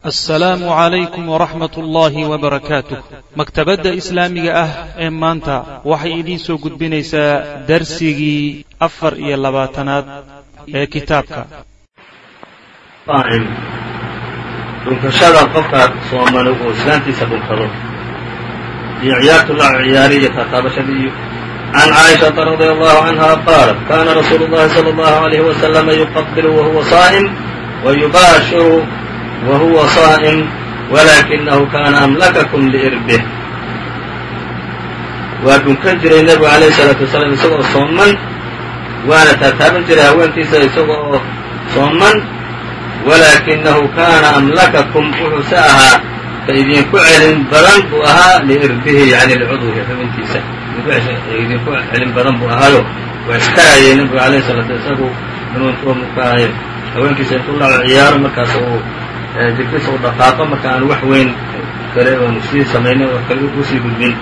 asalaamu calaykum waraxmat ullaahi wbarakaatuh maktabadda islaamiga ah ee maanta waxay idiin soo gudbinaysaa darsigii afar iyo labaatanaad ee kitaabka dhunkashada qofka sooman uu islaantiisa dhunkado iyo ciyaartu la ciyaariyo taataabashada iyo can caaishaةa radi allahu canha qaalat kana rasuulu اllahi salى اllahu عalayh waslama yuqabilu wahuwa saa'im wayubaashiru wahuwa saa'im walakinahu kana amlakakum liirbih waa dhunkan jiray nebigu alayh الsalaatu wasalaam isagoo sooman waana taataaban jiray haweenkiisa isagoo sooman walaakinahu kaana amlakakum wuxuuse ahaa ka idinku celin badan buu ahaa liirbihi yani licudwihi xubintiisa idinku celin badan buu ahaayo waa iskarayay nebigu alayh salaatu isagu inuu intuu mukaahay haweenkiisa intuu la ciyaaro markaas uu jirkiisa u dhaqaaqo marka aan wax weyn kale oonu sii samaynin oo kale usii gudbin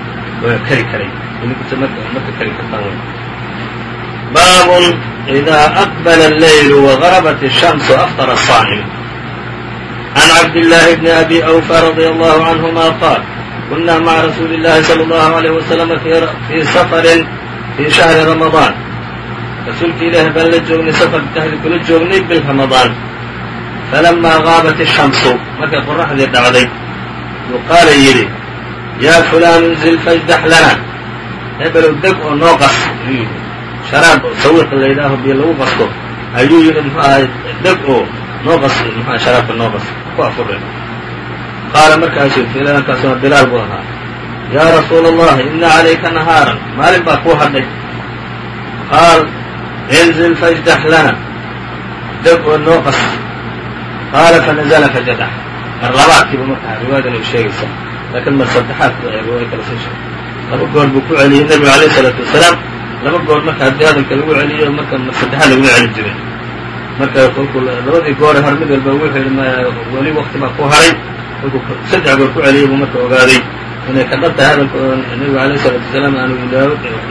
waa kari karay idinkusa marka kari kartaan wey baabun إida أqbla الlayl وغربت الشhمس أfطر الصاaئم عن cabdاللahi بن أbي أوفى رضي الله عنهma qاal كنا mعa رasuuل الlahi صلى الله عليه وسلم fي sفر fي شhهri رمضان rasuulki ilahi baan la joognay sfr dhexdi kula joognay bil رaمضان falamaa qaabat ishamsu markay qoraxdii dhacday yuu qaala yidhi yaa fulaanu inzil fajdax lana. Hebelow deg oo noo qas sharaab sawiirka la yidhaaho biyo lagu qasto ayuu yidhi muxuu deg oo noo qas muxua sharaabka noo qas ku afure qaala markaasuu filaankaasuna bilaal buu ahaa. Yaa rasuula allahi ina calayka nahaaran. Maalin baa kuu hadhay. Qaal inzil fajdax lana. Deg oo noo qas qaala fanazla fajadax mar labaadkiiba markaa riwaayadan ay sheegaysaa laakiin mar saddexaad riwaaya kale soo sheegay laba goor buu ku celiyey nebigu alayh isalaatu wasalaam laba goor marka haddii hadalka lagu celiyo marka saddexaad laguma celin jirin marka labadii goore hor mid walba wuxuu yidhi weli wakti baa ku haray kolkuu saddex goor ku celiyay buu marka ogaaday inay ka dhab hadalka nebigu alayh isalaatu wasalaam aanu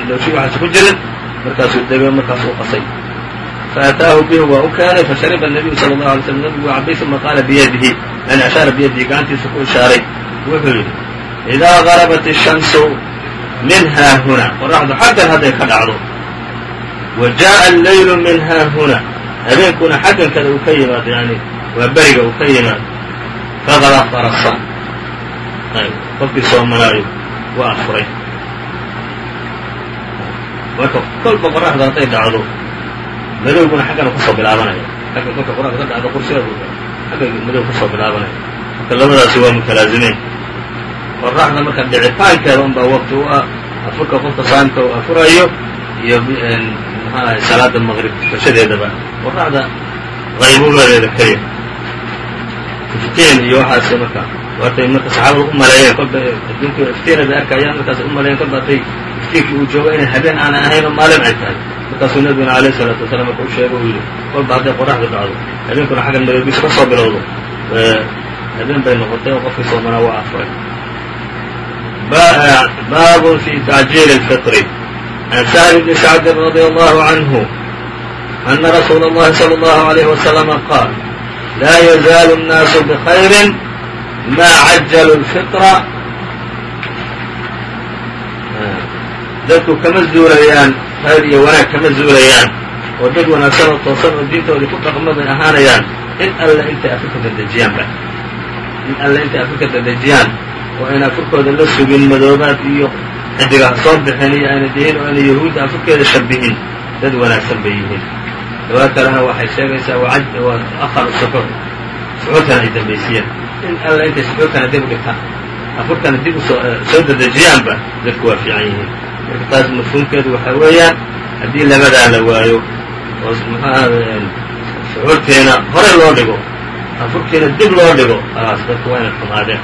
ilooshi waxaas ku jirin markaasuu dego markaasuu qasay faataahu bihi waa u keenay fashariba الnabiyu salى الlahu alay slm nebigu cabay uma qaala biyadihi yani ashaara biyadihi gacantiisa ku ishaaray wuxuu yidhi idaa garabat الshamsu min haahuna qoraxdu xaggan hadday ka dhacdo wa jaaءa allaylu min haahuna habeenkuna xaggan kada uu ka yimaado yani waa beriga uu ka yimaado faqad afطara الsam qofkii soomanaayo waa afuray marka kolba qoraxdu hadday dhacdo madowguna xaggana ka soo bilaabanaya. Agga kolka qoraxdu ka dhacdo qursigeedu xagga madow ka soo bilaabanaya. Marka labadaasi waa mutalaazimeyn qoraxda marka dhicitaankeeda un baa waqti u ah afurka qofka saamka uu afurayo iyo mxuahay salaada maqrib tukashadeedaba qoraxda qaybuuladeeda keliya. Iftiin iyo waxaas marka waatay marka saxaabadu u maleeyeen kolba adduunku iftiina bay arkayaan markaas u maleeyeen kolba hatay iftiinkii uu joogo inay habeen aanay ahayn oo maalin ay tahay markaasuu nabiguna alayh isalaatu wasalaam marka u sheega u yidhi kolba hadday qoraxdu dhacdo habeenkuna xaggan madoobiisa ka soo bilowdo habeen bay noqotay oo qofkii soomanaa waa afuray bab في تaعجيل الفطر عن سهل بن سعد رضي الله عنه أن رsuuل اللhi صلى الله عليه وسلم قال لا يزال الناaس بخyر ma عجلوا الفطر dadku kama zuulayaan khayr iyo wanaag kama zuulayaan oo dad wanaagsan oo toosan oo diintoodii ku dhaqmo bay ahaanayaan in alle intay afurka dadejiyaan in alle intay afurka dadejiyaan oo ayna afurkooda la sugin madoobaad iyo xidiga ha soo bixin iyo ayna dihin oo ayna yahuudda afurkeeda shabihin dad wanaagsan bay yihiin. Riwaaya kalena waxay sheegaysaa akharu suxuur suxuurtana ay dambaysiyeen in alla intay suxuurtana dib u dhigtaan afurkana dib u soo soo dedejiyaanba dadku waa fiican yihiin taas mafhuumkeedu waxaa weeyaan haddii labadaa la waayo oo muxuaha suxuurtiina hore loo dhigo afurkiina dib loo dhigo khalaas dadku waa inay xumaadeen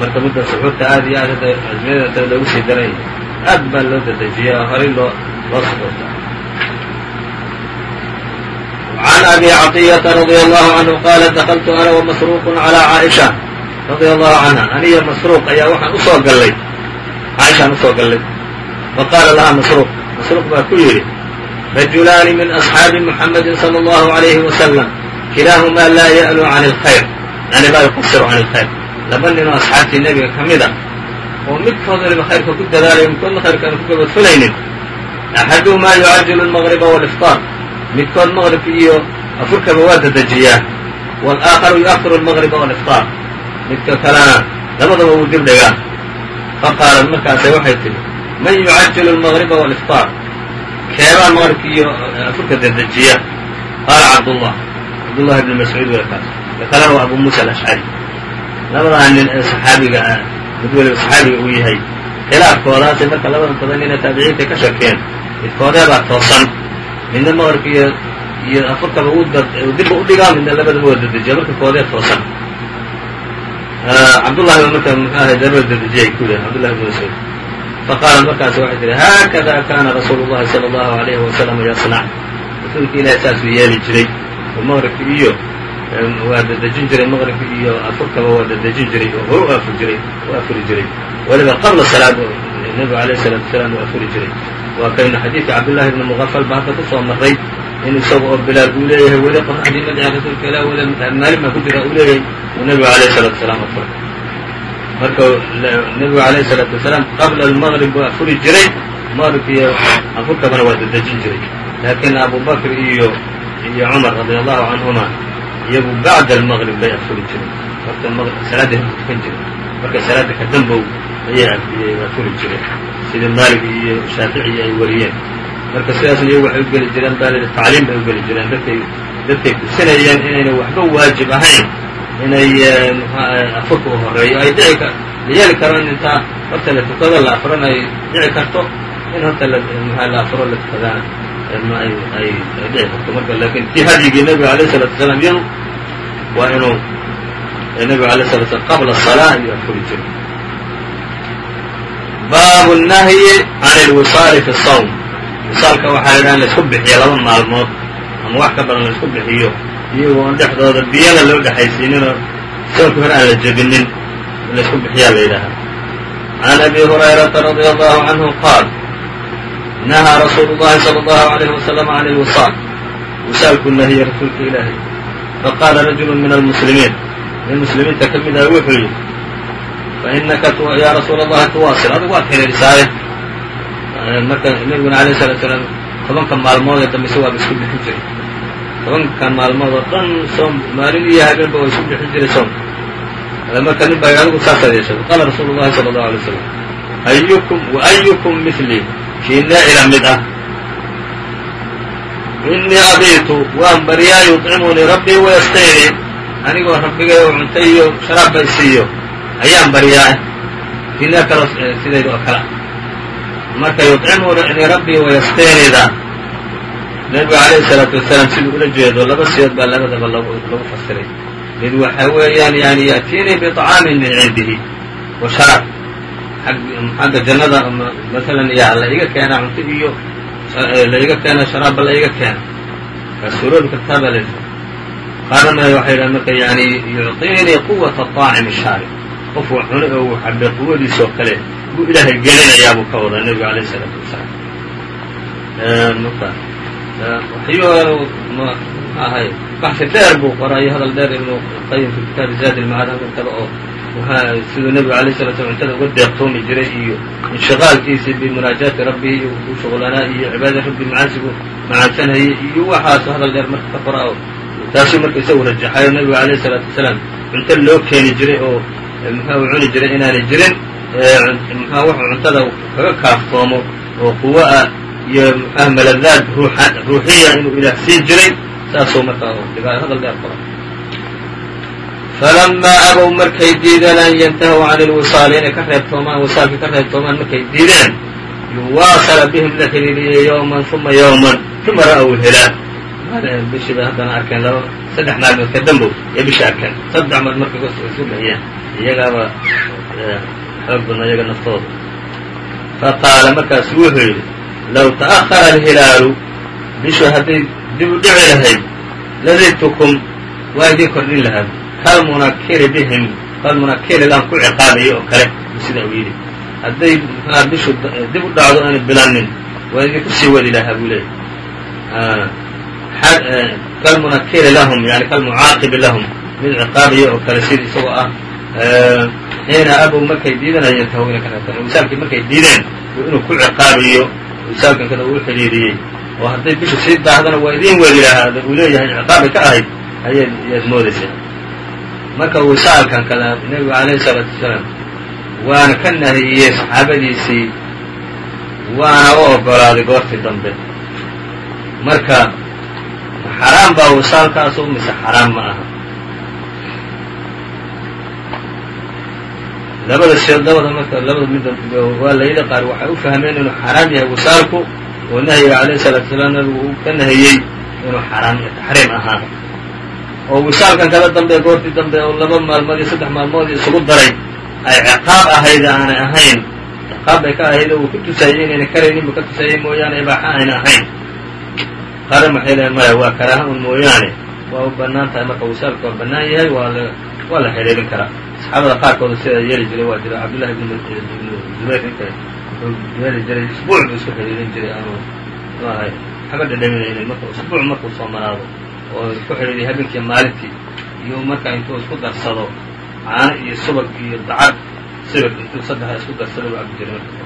marka midda suxuurta aad iyo aad hadda ajmiyada loogu sii daran yahay aad baa loo dedejiya oo horay loo loo suxuurta عن أbي cطية رضي الله عنه qال dklت أna وmasروq عlى cائشha رضي الله عنها aniyo masروq ayaa waxaan usoo gallay caaishaan usoo gallay faqaala lahaa masruuq masruuq baa ku yidhi rajulaani min asxaabi muxamadi sala allahu alayhi wasalam kilaahumaa laa ya'luu can alkhayr yani laa yuqasiru can alkhayr laba ninoo asxaabtii nebiga ka mid a oo midkoodaniba khayrka ku dadaalaya midkoodna khayrka aan ku gabadfulaynin axaduhumaa yucajilu almaqriba waaliftaar midkood maqribka iyo afurkaba waa dadajiyaa walaakharu yu'akhiru almaqriba waliftaar midka kalena labadaba wuu dib dhigaa faqaalat markaasay waxay tihi man yucajilu almaqriba walifطaar keebaa maqribka iyo afurka dedejiya qaala cabdullah cabdullahi bni mascuud ka kalena waa abu muusa alashcari labadaa nin ee saxaabiga ah mid weliba saxaabiga uu yahay khilaafkoodaasay marka labada badan nina taabiciinta ka shakeen midkoodeebaa toosan midna maqribka iyo iyo afurkaba dibba u dhigaa midna labadaba waa dedejiya marka koodee toosan cabdullahi ba marka muxuu ahay dabada dedejiyay ku yihi cabdullahi bn mascuud faqaalat markaas waxay tihi haakada kana rasuulu llahi sala allahu alayhi wasalam yasnac rasuulka ilahi saasuu yeeli jiray oo maqribka iyo waa dedejin jiray maqribka iyo afurkaba waa dedejin jiray oo hor u afur jiray u afuri jiray weliba qabla salaad nebigu alayh salaatu wasalaam uu afuri jiray waa kaynu xadiidka cabdullahi bni muqafal ba hadda ku soo marray in isaga oo bilaal uu leeyahay weli qoraxdii madxa rasuulka ilah weli maalin baa ku jira uu leeyahay uu nebigu alayh salaatu wasalaam afuray marka nebigu alayh salaatu wasalaam qabla almaqrib buu afuri jiray maqribka iyo afurkabana waa dedejin jiray. Laakiin abu iyo iyo cumar radia allahu canhuma iyagu bacda almaqrib bay afuri jiray. Marka salaadda ku tukan jiray. Marka salaadda ka dambow ayay afuri jireen sida maalig iyo shaafici ay wariyeen. Marka sidaasna iyagu waxay u jireen baa tacliim bay u jireen. Dadkay dadkay tusinayeen inayna waxba waajib ahayn inay afurka u horeeyo ay dhici ka la yeeli karo in intaa horta la tukado la afurana ay dhici karto. In horta la afuro la tukadaana ay ay dhici karto marka. Laakiin kii hadyigii nebiga alayh salatu iyadu waa inuu nebigu alay sala slam qabla asalaa ayuu afuri jiray baabu nahyi can alwisaali fi sawm. Wisaalka waxaa la yidhaha in la isku bixiyo laba maalmood ama wax ka badan la isku bixiyo iyagoo on dhexdooda biyana loo dhexaysiininoo soonka hore aan la jebinin in la isku bixiyaa la yidhaahaa can abi hurayrata radia allahu canhu qaal nahaa rasuulu llahi sala allahu alayh wasalam can ilwisaal wisaalku nahiyey rasuulka ilaahay faqaala rajulu min almuslimiin. Nin muslimiinta ka mid ah wuxuu yidhi fainaka yaa rasuula allahi tuwaasil. Adigu waad xidhiidhisaaye marka nebiguna alayh salatu salaam tobanka maalmood ee dambe isago waaba isku bixin jiray tobanka maalmood oo dhan soom maalin iyo habeenba waa isku bixin jiray soomka marka nin baa adigu saasaad yeeshay qaala rasuulu llahi sala allahu alay slam ayukum wa ayukum mili kiinaa ila mid ah. Inii abiitu waan baryaa yuطcimunii rabbii wayastayni anigoo rabbigay oo iyo sharaabba isiiyo ayaan baryaa kiinaa kalo sidayda oo kale. Marka yuطcimunii rabbii wayastaynida nebigu alayhi salaatu wasalaam siduu ula jeedo laba siyood baa labadaba lagu fasiray mid waxa weeyaan yani ya'tiinii biطcaamin min cindihi wa sharaab xagga jannada maalan yaa la iga keenaa cunto iyo la iga keena sharaabba la iga keena kaa suuroobi kartaa baa layidhi qaarna waxay yidhahan marka yani yucطiinii quwata طaacimi shaarib qof wax cunay oo uu xabay quwadiisoo kale buu ilaahay gelinayaa buu ka wadaa nebigu alayh isalaatu wasalaam waxyo ahay. Baxsi dheer buu qoray hadal dheer ibnu qayim fi kitaabi zaadi ilmacaad halkan kale oo siduu nebigu alayh sala slam cuntada uga deeqtoomi jiray iyo inshaqaalkiisii bimunaajaati rabbihi iyo u shuqlanaa iyo cibaadada rabbi macaansigu macaansanayay iyo waxaasu hadal dheer marka ka qora oo taasuu marka isagu rajaxayo nebigu alayh salaatu wasalaam cunto loo keeni jiray oo muxua u cuni jiray inaanay jirin muxua wuxuu cuntada kaga kaaftoomo oo quwo ah iyo muxuha maladaad ruuxiya inuu ilaah siin jiray saasuu marka dhigaa. Hadal dheer qora falamaa abow markay diideen an yantahu can ilwisaali inay ka reebtoomaan wisaalka ka reebtoomaan markay diideen yuwaasala bihim la xiriiriyey yowman uma yowman uma ra'w lhilaal bishii bay haddana arkeen laba saddex maalmood ka dambow ee bisha arkeen. Saddex maal markay isu bixiyeen iyagaaba xoog badna iyaga naftooda. Faqaala markaasu wuxuu yidhi low ta'ahara alhilaalu bishu hadday dib u dhici lahayd ladidtukum waa idiin kordhin lahaa kalmunakiri bihim kalmunakiri laan ku ciqaabayo oo kale sida uu yidhi hadday mxuha bishu dib u dhacdo aanay bilanin waa idinku sii wadi lahaa buu leeyay kalmunakiri lahum yani kalmucaaqibi lahum mid ciqaabaya oo kale sida isagoo ah xiina abow markay diidanayeen tahawina ka wisaalkii markay diideen inuu ku ciqaabayo wisaalkan kada uu xidhiiriyey oo hadday bishu sii daahdana waa idiin weli lahaada uu leeyahay ciqaabay ka ahayd ayaad yaad moodaysaa marka wisaalkan kada nebigu calayhi salaatu wasalaam waana ka nahiyey saxaabadiisii waana u ogolaaday goortii dambe. Marka xaraam baa wisaalkaasu mise xaraam ma aha labada sheed labada marka labada mid waa la yidhi qaar waxay u fahmeen inuu xaraam yahay wisaalku oo nahyiga calayhi salaatu wasalaam nabigu uu ka nahiyey inuu xaraam iyo taxriim ahaa oo wisaalkan kada dambe goortii dambe oo laba maalmood iyo saddex maalmood isugu daray ay ciqaab ahayd aanay ahayn. Ciqaab bay ka ahayd oo uu ku tusayey inayna karayninba ka tusayey mooyaane ibaaxa ayna ahayn. Qaran waxay leeyn maya waa karaaha un mooyaane. Waa u bannaan tahay marka wisaalku waa bannaan yahay waa la waa la xidhiirin karaa saxaabada qaarkooda sida ay jiray waa jira cabdullahi ibn zubayr ninka yeeli jiray isbuuc buu isku xidhiirin jiray aanu mxu ahay waxba marka isbuuc markuu soo manaado oo isku xidhiiriya habeenkii maalintii iyo marka intuu isku darsado caano iyo subag iyo dacab sibir intuu saddexdaa isku darsada buu cabi jiray marka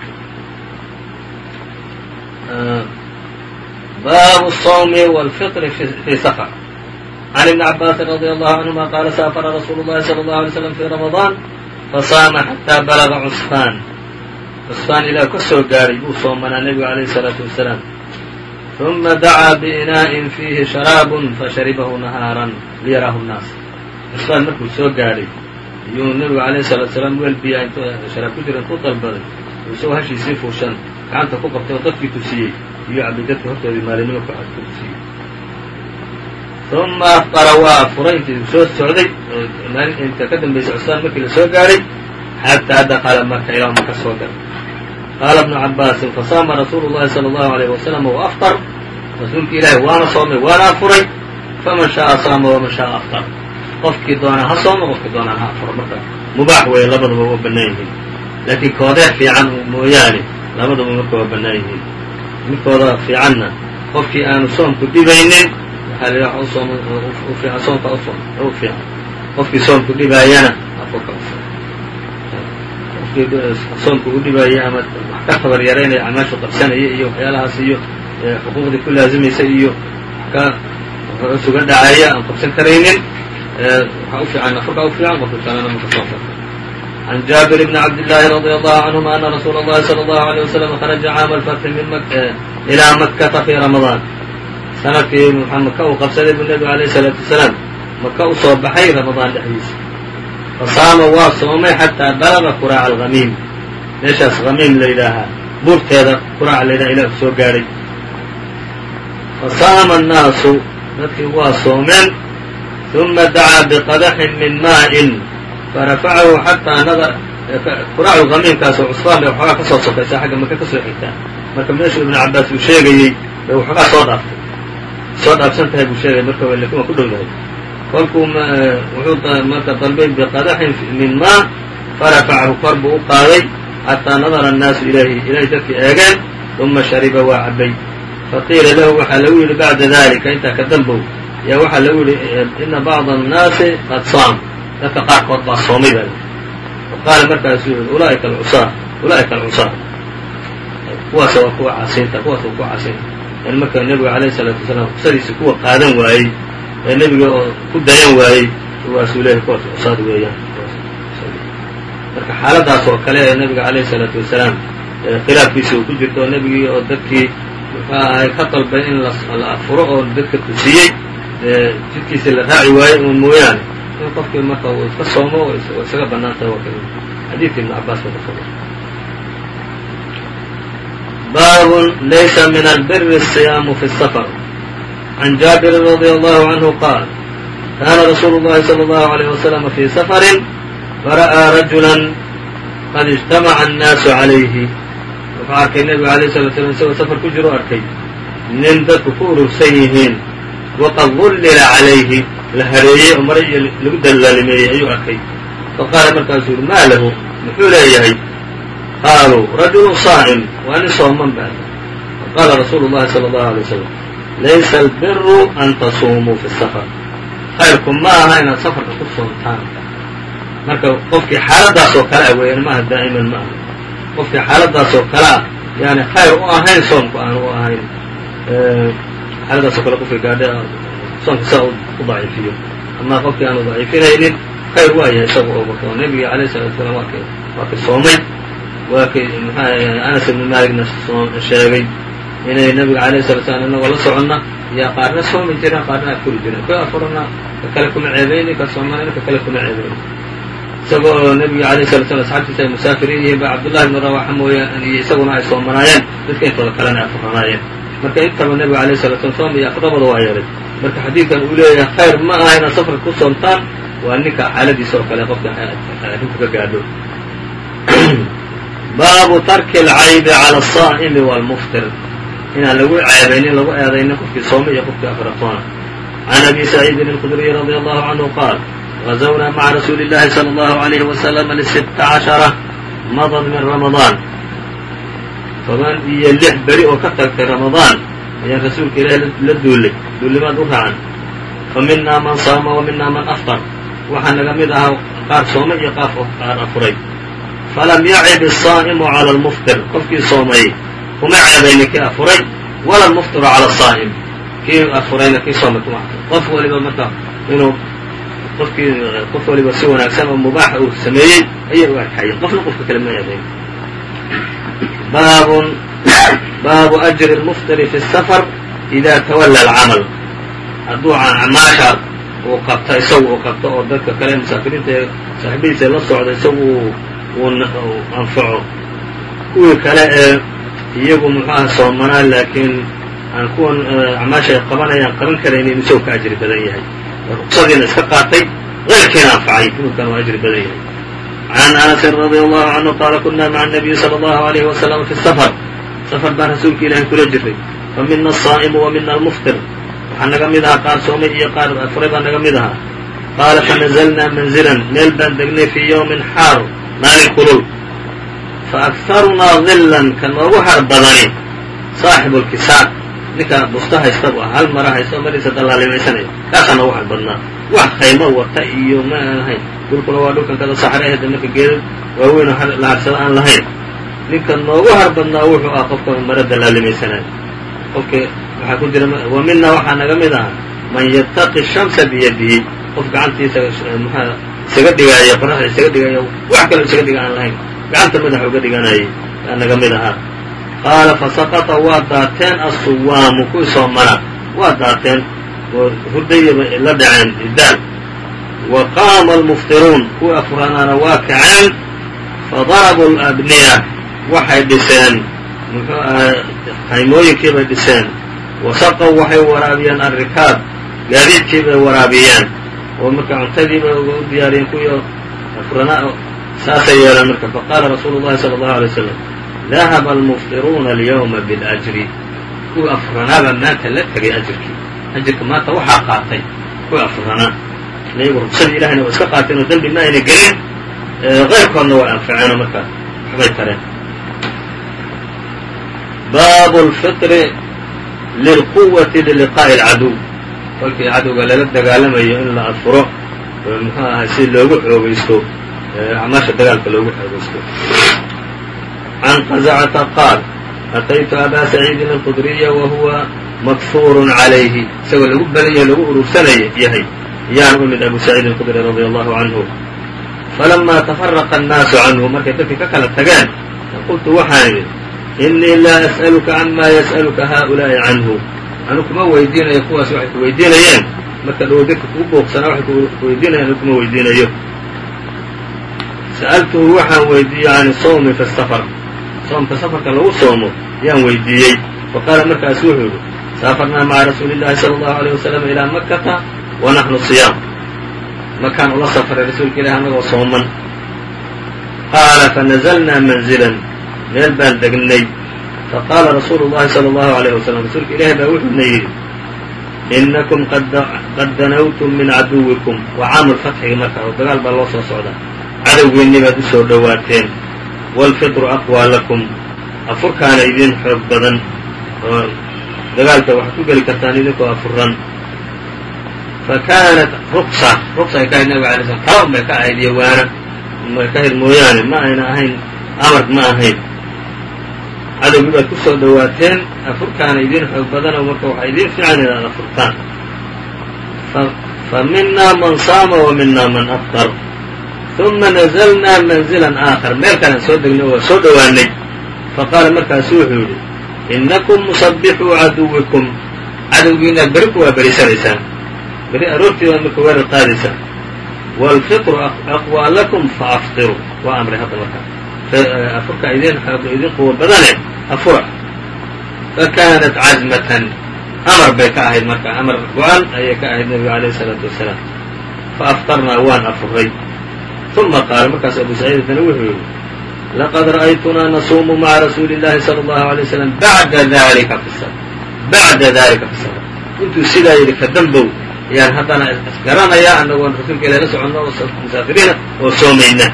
baabu sawmi wاlfiطri fi safar عن ابن عباس رضي الله عنهما قال سافر رsuل اللhi صلى الله عليه وسلم في رمضان فصاama حتى بلغ cسفاn cسفاn ilaa ka soo gaaray buu soomanaa nebigu عalيه الصلاaةu وaسلام ثuma dacaa بإناء فيhi شhراab fasharibahu نahاarا liyaraahu الناas cسفاn markuu soo gaadhay iyuu nebigu عalيه الصلاaةu وسلام weel biya int sharaab ku jira intuu dalbaday isagoo hashiisii fuushan gacanta ku qabtay oo dadkii tusiyey iyo cabay dadka hortoodii maalinimo ku tusiyey uma afqara waa afuray intii soo socday inta ka dambaysay cusmaan markii la soo gaadhay dakala maka ilaa maka soo galay qaala ibnu cabaasin fasaama rasuulu llahi sala allahu alayh wasalam waafطar rasuulki ilaahi waana soomay waana afuray faman shaaa saama waman shaaa afطar qofkii doonaa ha sooma qofkii doonaan ha afuro marka mubaax weeye labaduba waa bannaan laakiin koodee fiican mooyaane labaduba marka waa bannaan yihiin midkooda fiicanna qofkii aanu soomku dhibaynin waxaa la ufiican soomka u fiican qofkii soomku dhibaayana afurka u fiican qofkii soomku u dhibaaya ama wax ka tabar yaraynaya acmaashu qabsanaya iyo waxyaalahaas iyo xuquuqdii ku laazimaysa iyo wax ka suga dhacaya aan qabsan karaynin waxaa u fiican afurka u fiican qofka kalena marka soomka عن جابر بن عبد الله رضي الله عنهما أن رsuuل اللhi صلى الله عليه وسلم خرجa cاaم الفتح إلى مكةa في رمضان sannadkii maka uu qabsaday bu nebigu alayh salaatu wasalaam. Maka u soo baxay ramadaan dhexdiisa. Fa saama waa soomay xataa balaga quraaca alhamiim meeshaas hamiim la yidhaahaa buurteeda quraaca la yidhaha ilah soo gaadhay fa saama annaasu dadkii waa soomeen uma dacaa biqadaxin min maa'in. Farafacahu xataa nadar quraacu hamiimkaas cusbaan bay waxoogaa ka soo sokaysa xagga maka ka soo xigtaa. Marka meeshuu ibnu cabaas uu sheegayey bay waxoogaa soo dhaaftay soo dhaafsan tahay buu sheegay marka laakiin waa ku dhowdahay kolkuu wuxuu marka dalbay biqadaxin min maa farafacahu kor buu u qaaday xataa nadara annaasu ilayhi ilaahay dadkii eegeen uma shariba waa cabay faqiila lahu waxaa lagu yidhi bacda dalika intaa ka dambow yaa waxaa lagu yidhi ina bacda annaasi qad saam. Dadka qaarkood baa soomay baa qaala markaasuu yihi ulaaika alcusaa ulaa'ika alcusaa kuwaas waa kuwa caasiinta kuwaas waa kuwa caasiinta yani marka nebiga alayh isalaatu wasalaam rusadiisi kuwa qaadan waayey ee nebiga oo ku dayan waayey kuwaasuu leeyahay kuwaas cusaad weeyaan. Marka xaaladaas oo kale ee nebiga alayh isalaatu wasalaam khilaafkiisi uu ku jirto oo nebigii oo dadkii muxuu ahay ka dalbay in la afuro oo dadka tusiyey jidkiisii la raaci waayey uun mooyaane. In qofkii marka uu iska soomo oo isaga bannaan tahay waa kale xadiidka ibn cabaas ba ku soo bab laysa min albiri الصiyaamu fi الsfr عan jaabirin radي allahu canhu qaal kana rasuulu اllahi salى اllahu عalيyه waslm fii safri fara'aa rajula qad اجtamaca الnaasu عalayhi wuxuu arkay nebigu alayه الslat slam isagoo safar ku jiro arkay nin dadku ku urursan yihiin waqad dullila calayhi la hareeyey oo mara iyo lagu dallaalimeeyey ayuu arkay faqaala markaasuu yihi maa lahu muxuu leeyahay qaaluu rajulu saa'im waa nin sooman ba faqaala rasuulu llahi sala allahu alay wasalam laysa albiru an tasuumuu fi safar khayrku ma aha inaad safarka ku soontaan marka qofkii xaaladaas oo kale ah weeyaan maaha daa'iman ma aha qofkii xaaladaas oo kale ah yani khayr u ahayn soomku aan u ahayn xaaladaas oo kale qofkii gaadha soomka saa u daciifiyo ama qofkii aanu daciifinaynin khayr waa yahay isaga oo nebiga alayh salatu salaam waa ka soomay waa kay maxaa anas ibni malikna sheegay inay nabiga alayh salatu slam inagoo la soconna yaa qaarna soomi jireen qaarna afuri jireen. Ka afurana ka kale kuma ceebayni ka soomana ka kale kuma ceebayni isagoo nabiga alayh salatu slam asxaabtiisa ay musaafiriin yihiin ba cabdullahi ibni rawaxa mooyaan iyo isaguna ay soomanaayeen dadka intooda kalena afuranaayeen. Marka intaba nebiga alayh salatu slam soom iyo afurabada waa yeelay. Marka xadiidkan uu leeyahay khayr ma aha inaad safarka ku soomtaan waa ninka xaaladiisa oo kale qofka arrintu ka gaadho baabu tarki اlcaybi calى الصaa'imi wاlmuftir inaan lagu ceebaynin lagu eedaynin qofkii soome iyo qofkii afratoona can abi saciidin الkudriy radi allahu canhu qaal غaزwnaa maca rasuuli اllahi salى اllahu عalayh waslm lsita caشhara madad min ramadaan toban iyo lix beri oo ka tagtay ramadaan ayaan rasuulka ilaahi la duulay duulimaad u raacan fa minaa man saama wa minaa man afطar waxaa naga mid ahaa qaar soome iyo qaaf qaar afuray falam yacib الsaa'imu calى اlmuftir qofkii soomay kuma ceebayni kii afuray wala lmuftiru calى الsaa'im kii afurayna kii soomay kuma qof waliba marka inuu qofkii qof waliba si wanaagsan oo mubaaxa uu sameeyey ayay u arkayeen qofna qofka kale ma eedayn baabun baabu ajri اlmuftiri fi الsafar إida tawalla alcamal hadduu acmaasha uu qabto isagu uu qabto oo dadka kale musaafiriinta ee saaxiibadiisa la socda isagu uu anfaco. Kuwii kale ee iyagu muxuaha soomanaa laakiin aan kuwan acmaasha ay qabanayaan qaban karaynin isagu ka ajri badan yahay. Ruqsadiina iska qaatay qayrkiina anfacay inuu kan waa ajri badan yahay. Can anasin radia allahu canhu qaala kunaa maca anabiyi sala allahu alayhi wasalam fi safar. Safar baan rasuulka ilaahay kula jiray fa asaa'imu wa almuftir. Waxaa naga mid ahaa qaar soomay iyo qaar afuray baa naga mid ahaa. Qaala fanazalnaa manzilan. Meel baan degnay fii yowmin xaar maalin kulul faakharunaa dilan ka noogu har badani saaxibu lkisaa ninka busta haysta bu ah hal mara haysta oo mariisa dallaalimaysanaya kaasaa noogu har badnaa wax khaymo wata iyo ma ahayn dhulkuna waa dhulkan kada saxreehda marka geedad waaweyn oo aan lahayn ninka noogu har badnaa wuxuu ah qofka mara dallaalimaysanaya qofka waxaa ku jira wa mina waxaa naga mid aha man yataqi shamsa biyadihi qof gacantiisa mxaa isaga dhigaaya qoraxda isaga dhigaya wax kaloo isaga dhiga aan lahayn gacanta madaxa uga dhiganayay yaa naga mid ahaa qaala fasaqata waa daateen assuwaamu kuwii soomana waa daateen oo hurdayaba la dhaceen idaal wa qaama almuftiruun kuwii afuranaana waa kaceen fadarabuu labniya waxay dhiseen muxuu aha haymooyinkii bay dhiseen wasaqow waxay waraabiyeen arrikaab gaadiidkii bay waraabiyeen oo marka cuntadiiba u diyaariyeen kuwii afranaa saasay yeeleen marka. Faqaala rasuulu llahi sala allahu alay slam dahaba almuftiruuna alyawma biاlajri kuwii afranaabaa maanta la tegay ajirkii. Ajirka maanta waxaa qaatay kuwii afranaa iyagu rugsadii ilahayna waa iska qaateen oo dembi ma ayna gelin qayrkoodna waa anfaceenoo marka waxbay tareen. Baabu lfitri lilquwati liliqaa'i alcaduw kolkii cadowga lala dagaalamayo in la afuro muxuu ahay si loogu xoogaysto acmaasha dagaalka loogu xoogaysto. Can qazacata qaal ataytu abaa saciidin alqudriya wa huwa makfuurun calayhi. Isagoo lagu badanyahe lagu urursanaya yahay yaan u imid abu saciid alqudri radia allahu canhu falamaa tafaraqa annaasu canhu markay dadkii ka kala tageen qultu waxaan idhi inii laa as'aluka cama yas'aluka haa'ulaa'i canhu anu kuma weydiinayo kuwaas waxay ku weydiinayeen marka dhow dadka kugu booqsanaa waxay ku weydiinayaan anu kuma weydiinayo. Sa'altuhu waxaan weydiiyey can sawmi fi safar. Soomka safarka lagu soomo yaan weydiiyey. Faqaala markaasu wuxuu yidhi saafarnaa maca rasuuli llahi sala allahu aleyh wasalam ilaa makkata wa naxnu siyaam. Makaan ula safaray rasuulka ilahi annagoo sooman. Qaala fanazalnaa manzilan. Meel baan degnay faqaala rasuulu llahi sala allahu alayh wasalam rasuulka ilaahi baa wuxuuna yidhi inakum qad danawtum min caduwikum waa caamulfatxiga marka oo dagaal baa loo soo socdaa cadowgiinni baad u soo dhowaateen waalfitru aqwaa lakum afurkaana idin xoog badan oo dagaalka waxaad ku geli kartaan idinkoo afuran fakanat ruqsa ruqsa ay ka ahayd nabiga alay slam tala un bay ka ahayd iyo waana ahayd mooyaane ma ayna ahayn amar ma ahayn cadowgii baad ku soo dhowaateen afurkaana idiin xoog badano marka waxaa idiin fiican inaad afurtaan. Fa minaa man saama wa minaa man aftar. Uma nazalnaa manzilan aakhar. Meel kalean soo degnay oo soo dhowaanay faqaala markaasu wuxuu yidhi inakum musabbixuu caduwikum. Cadowgiinaad beri ku waa berisanaysaan. Beri aroortii baad marka weerar qaadaysaan waalfitru aqwaa lakum faaftiruu waa amray hadda marka afurka idin idin quwo badane afura fakanat cazmatan amar bay ka ahayd marka amar go-an ayay ka ahayd nabiga alayh الsalaatu wasalaam faaftarnaa waan afuray uma qaala markaas abu saciid adana wuxuu yihi laqad ra'aytunaa nasuumu maca rasuuli اllahi salى اllahu alay waslam bada dalika fi bacda dalika fi safar intuu sidaa yidhi ka dambow ayaan haddana isgaranayaa annagoon rasuulka ilah la soconno oo musaafiriina oo soomayna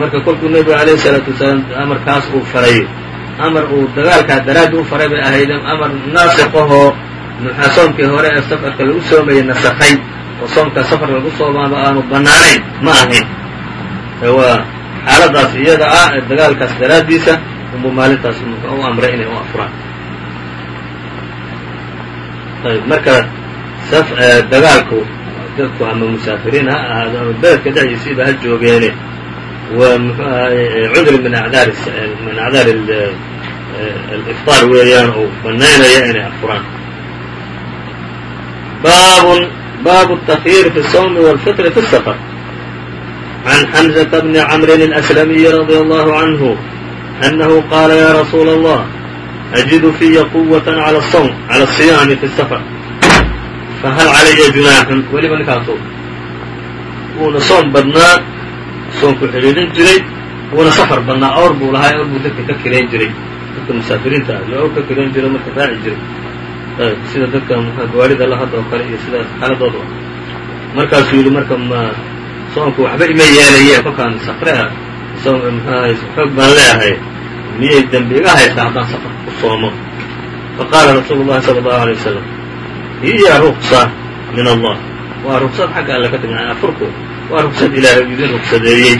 marka kolkuu nebigu alayh الsalaatu wasalaam amarkaas uu faray. Amar uu dagaalkaa daraaddi u faray bay ahayd. Amar naasiqahoo muxaa soomkii hore ee safarka lagu soomayay nasakhay oo soomkaa safarka lagu soomaaba aanu bannaanayn ma ahayn. Waa xaaladaas iyada ah ee dagaalkaas daraaddiisa unbuu maalintaas u amray inay u afuraan. Ayb marka dagaalku dadku ama musaafiriin ha ahaado ama beledka dhexdiisiiba ha joogeene waa muxuu ahaye cudri min acdaar min acdaar alifطaar weeyaan uu banaynaya inay afuraan baabun baabu التakyiir fi الsawmi wاlfiطr fi الsfr عan xمزة bn cmri الأslamiي radي الlه عanه أnnahu qaala ya rasuula الlah أجid fiya quwaة عlى الsوم عlى الصiyaami fi الsfr fahal calaya junaaxun weliba ninkaasu wuuna soom badnaa soonku xidhiidhin jiray wuuna safar badnaa awr buu lahaa awr buu dadka ka kirayn jiray. Dadka musaafiriinta ah iyo awr ka kirayn jiray marka raaci jiray. Sida dadka gawaarida la hadda oo kale iyo sida xaaladooda markaasuu yidhi marka ma soonku waxba ima yeelayeen kolkaan safre ah mxuahay xoog baan leeahay miyay dembi iga haysaa haddaan safar ku soomo? Faqaala rasuulu llahi sala allahu alay wasalam hiya ruksa min allah. Waa ruksad xagga alle ka timi afurku waa ruksad ilaahay idin ruksadeeyey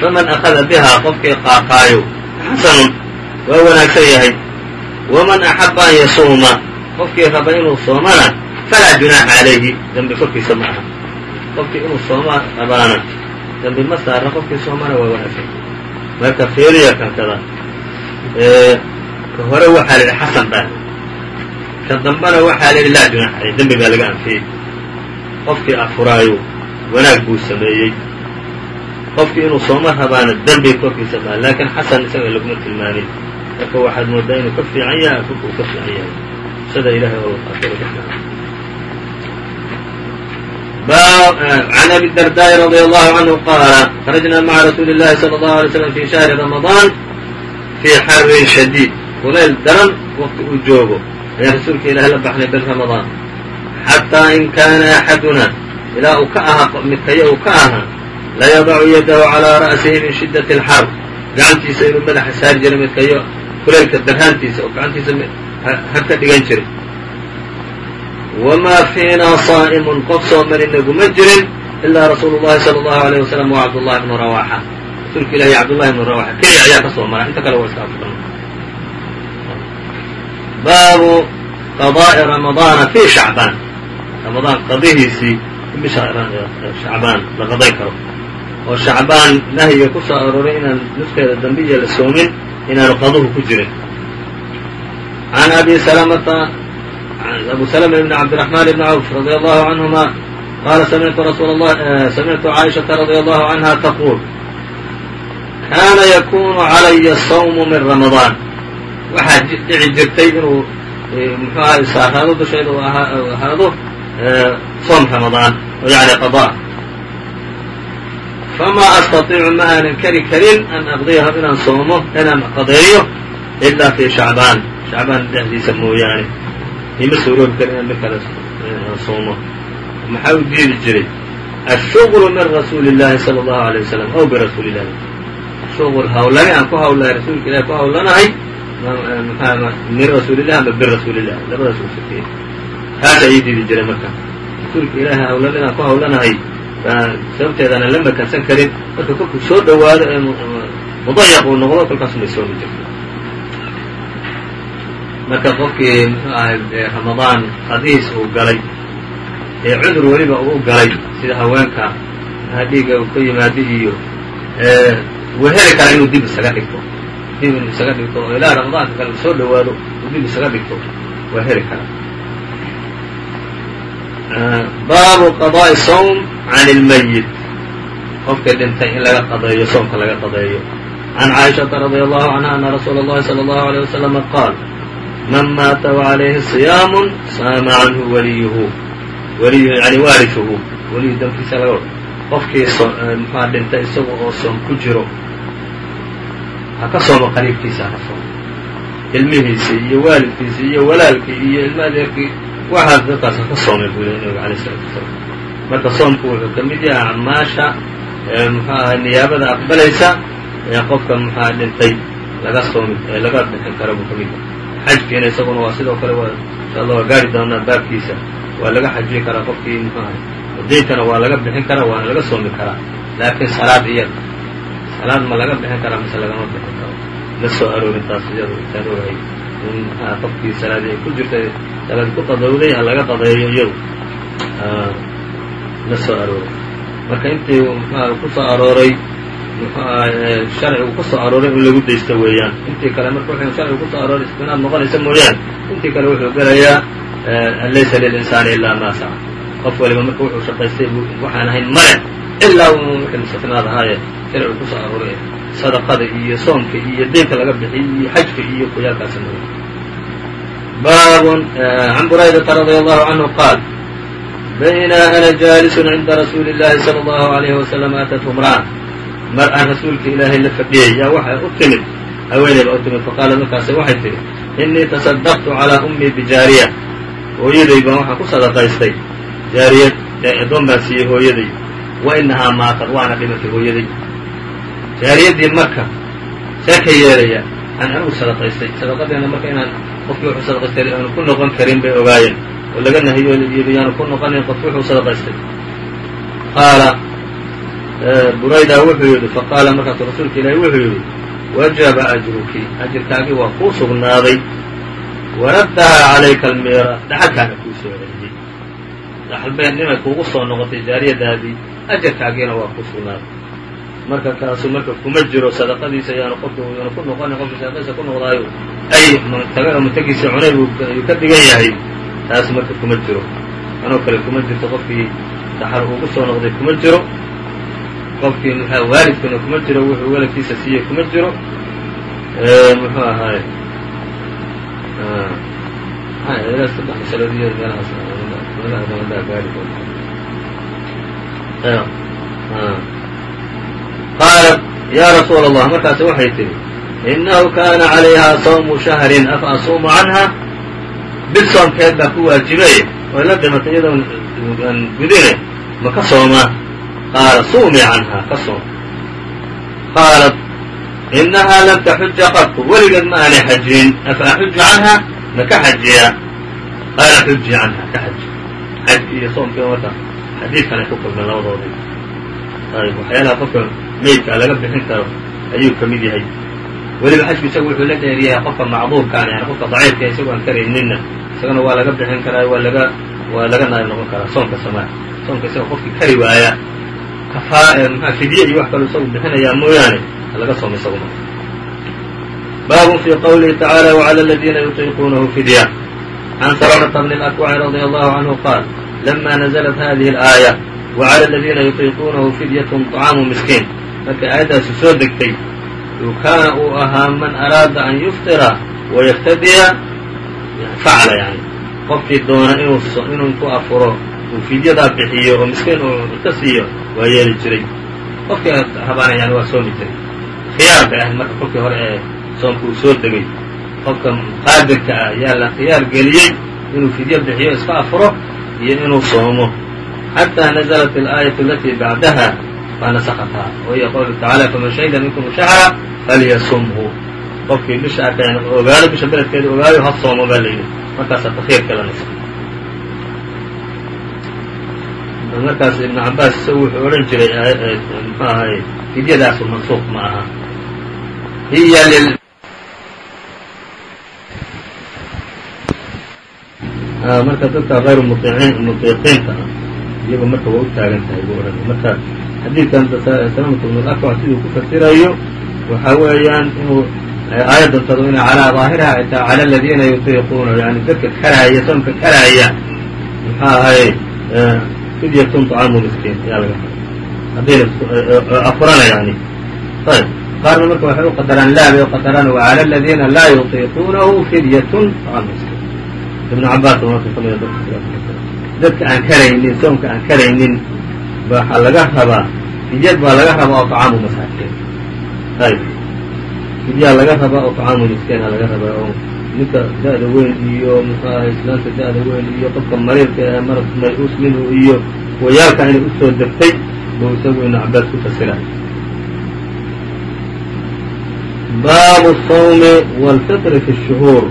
faman akhada bihaa qofkii qaaqaayo xasanun waa wanaagsan yahay. Waman axaba an yasuuma qofkii raba inuu soomana falaa junaaxa calayhi dembi korkiisa ma aha. Qofkii inuu sooma rabaana dembi ma saarna qofkii soomana waa wanaagsan. Marka fiiriya kankada ka hore waxaa la yidhi xasan baa ka dambana waxaa la yidhi laa junaaxa calayh dembi baa laga anfiyey. Qofkii afuraayo wanaag buu sameeyey qofkii inuu sooma rabaana dembi korkiisa maa laakiin xasan isaga laguma tilmaamin marka waxaad moodaa inuu ka fiican yahay afurka uu ka fiican yahay sida ilahay oo afura ka fiican عن أبي الدرداء رضي الله عنه قال خرجنا مع رسول الله صلى الله عليه وسلم في شهر رمضان في xر شديد kulayl daran wqti uu joogo ayaan rasuulka ilaah la baxnay bil رaمضان xatىa in kaana أxaduna ilaa uu ka ahaa midkayo uu ka ahaa layadacu yadahu calىa ra'sihi min shidaة الxar gacantiisa inuu madaxa saari jiray midkayo kulaylka darhaantiisa oo gacantiisa har ka dhigan jiray wma fiina صaa'imun qof sooman inaguma jirin ilaa rasuulu الlahi salى الlahu عalيه waslم wa cabdullahi bnu rawaxa rasuulka ilahi cabdullahi bnu rawaxa keliya ayaa ka soo mara inta kale waa iska afurana baabu qadaa'i ramadaana fi shacbaan ramadaan qadihiisii in bisha shacbaan la qadan karo. Oo shacbaan nahyiga ku soo arooray inaan nufteeda dambiya la soomin inaanu qaduhu ku jirin. An abi salamata abu salama ibn cabdiraxmaan ibn cawf radia allahu canhuma qaala samictu rasuul la eh, samictu caaishata radia allahu canha taquul kaana yakunu calaya sawmu min ramadaan. Waxaa dhici jirtay inuu eh, muxuu ahay saaraado dushayda ahaado soom رaمaضaan oo yaعni قضاء فma أstaطيicu ma aanan keri karin an أqضيaha inaan soomo inaan qadeeyo إlا في شhعباan شhعباan dhexdiisa mooyaane ima suuroobi kara inaan mid kale soomo maxaa u diidi jiray الshغل min rasuuli الlahi salى الlahu عalيه waslم ow birasuuli الlahi shغل hawlani aan ku hawlanahay rasuulka ilahi ku hawlanahay min rasuuli الlah ama birasuuli الlah labadaas u sirkey taasa ii diidi jiray marka rasuulka ilaahay hawlan inaan ku hawlanahay baan sababteedaanan la makansan karin. Marka kolkuu soo dhowaado ee mudayaq uu noqdo kolkaasu may soomi jirta marka qofkii muxuu ahay ramadaan qadiis uu galay ee cudur weliba uu galay sida haweenka dhiigga uu ka yimaado iyo wuu heli karaa inuu dib isaga dhigto. Dib inuu isaga dhigto oo ilaa ramadaanka kale soo dhowaado uu dib isaga dhigto waa heli karaa baabu qadaa'i sawm can ilmayit qofkii dhintay in laga qadeeyo soomka laga qadeeyo can caaishaةa radي allahu canha ana rasuula اllahi salى اllahu عalيه waslama qaal man maata وعalayhi صiyaam saama canhu waliyuhu waliyu yani waariثuhu weliyu dankiisa laga qofkii muxua dhintay isaga oo soom ku jiro ha ka soomo qariibkiisa ha ka soomo ilmihiisii iyo waalidkiisii iyo walaalkii iyo ilma adeerkii waxaas dadkaas ka soomay buu yidhi nabiga alayh الsalatu wasalaam marka soomku wuxuu ka mid yahay acmaasha muxuu ahay niyaabada aqbalaysa ee qofka muxua dhintay laga soomi laga bixin karo buu ka mid yahay. Xajkiina isaguna waa sidoo kale waa insha allah waa gaari doonaa baabkiisa. Waa laga xajiyi karaa qofkii muxuu ahay daynkana waa laga bixin karaa waana laga soomi karaa laakiin salaad iyada salaad ma laga bixin karaa mise lagama bixin karo. Ma soo aroorin taas iyado intaan ogahay in mxua qofkii salaadii ay ku jirtay salaad ku qadowday ha laga qadeeyo iyadu ma soo aroorin marka intii mxua ku soo arooray muxuu sharcigu ku soo arooray in lagu daysto weeyaan intii kale marka wuxuu sharcigu ku soo arooray istinaad noqonaysa mooyaane intii kale wuxuu gelayaa laysa lilinsaani ilaa maa saca qof waliba marka wuxuu shaqaystay waxaan ahayn male ilaa wixii mustafnaad ahaaye sharcigu ku soo arooray sadaqada iyo soomka iyo deynka laga bixiyay iyo xajka iyo kuyaalkaasa mooya baabun can buraydata radia allahu canhu qaal bayna ana jaalisun cinda rasuuli اllahi salى اllahu alayhi wasalam aatatu imra'a mar aan rasuulka ilaahay la fadhiyey yaa waxay u timid haweeneyba u timid faqaalat markaase waxay tidhi innii tasadaqtu calaa ummii bijaariya hooyaday baan waxaan ku sadaqaystay jaariyad addoon baan siiyey hooyaday wa inahaa maatad waana dhimatay hooyaday jaariyaddii marka see ka yeelaya aan anigu sadaqaystay sadaqadeena marka inaan qofkii wuxuu sadaqaystay aanu ku noqon karin bay ogaayeen. Oo laga nahiyo yaanu ku noqonayn qofki wuxuu sadaqaystay. Qaala burayda wuxuu yidhi faqaala markaasu rasuulka ilaahi wuxuu yidhi wajaba ajruki. Ajirkaagii waa kuu sugnaaday. Waraddahaa calayka almiira. Dhaxalkaana kuu soo celiyey. Dhaxalbeennimay kuugu soo noqotay jaariyadaadii. Ajarkaagiina waa kuu sugnaaday marka kaasu marka kuma jiro sadaqadiisa yaanu qofku yaanu ku noqonin qofka sadaqadiisa ku noqdaayo ay taga mutagiisa cunay buu ka dhigan yahay taas marka kuma jiro anoo kale kuma jirto qofkii dhaxal ugu soo noqday kuma jiro qofkii mxua waalidkuna kuma jiro wuxuu weladkiisa siiyey kuma jiro muxuu ahaay saddex qaalat ya rasuula allah markaas waxay tidhi inahu kana calayha sawmu shahrin afa asuumu canha bil soomkeed baa ku waajibay oo la dhimatay iyadoon gudine ma ka soomaa qaala suumii canha ka soom qaalat inahaa lam taxuja qadku weligeed ma aanay xajin afa axuju canha ma ka xajiyaa qaala xuji canha ka xaji xajki iyo soomkiiba marka xadiidkan ay ku kulmeen labadoodii waxyaalaha qofka meydkaa laga bixin karo ayuu ka mid yahay weliba xajku isagu wuxuu la dheer yahay qofka macduurkaan yani qofka daciifka isagoo aan karayninna isagana waa laga bixin karaa waa laga waa laga naayib noqon karaa soomka samaa soomka isaga qofkii kari waaya kafaa mxua fidye iyo wax kaloo isagu bixinayaa mooyaane laga sooma isaguma baabun fii qawlihi tacaala wclى اladiina yutiiquunahu fidya can salamata bni اlakwaci radia allahu canhu qaal lama naزlat hadihi اlaaya wclى اladiina yutiiquunahu fidyatun طcaamu miskiin markay aayaddaasi soo degtay kaana uu ahaa man araada an yuftira wayaftadiya facla yani qofkii doona inuu inuu ku afuro uu fidyadaa bixiyo oo miskiin uu ka siiyo waa yeeli jiray qofkii rabaana yani waa soomi jiray khiyaar bay ahayd marka kolkii hore ee soomka uu soo degay qofka qaadirka ah ayaa la khiyaar geliyey inuu fidyo bixiyo iska afuro iyo inuu soomo xatى naزlat اlآayaة alati bacdaha fanaskthaa wahiya qowlu tacaalى faman shahida minkum shahra falyasumhu. Qofkii bisha arkay ogaado bisha beledkeeda ogaayo ha soomo baa la yidhi. Markaasaa takhiirka la nas markaas ibnu cabaas isagu wuxuu odhan jiray muxuu ahay fidyadaasu mansuuq ma aha. Hiya lil marka dadka hayru muiin mutiiqiinta ah iyago marka waa u taagan tahay buu odhanay marka xadiidkan salamatu bn lakwac siduu ku fasirayo waxa weeyaan inuu aayaddan tado ina calaa daahiriha ay tahay cala aladiina yutiiquuna yani dadka karaaya soomka karaaya muxuu ahay fidyatun طcaamu miskiin. Ayaa laga hadayna afurana yani ayb qaarna marka waxay u qadaraan laa bay u qadaraan wacala aladiina laa yutiiquunahu fidyatun طcaamu miskiin. Ibnu cabaas marka kamida dadka. Aan karaynin soomka aan karaynin waxaa laga rabaa fidyad baa laga rabaa oo طcaamu masaakiin ayb fidyaa laga rabaa oo طcaamu miskiina laga rabaa oo ninka da-da weyn iyo muxuu ahay islaamka da-da weyn iyo qofka mariirka ee marad may-uus minhu iyo wayaalka inay usoo degtay buu isagu ibnu cabaas ku fasiray baabu الصawmi wاlfiطri fi الshuhuur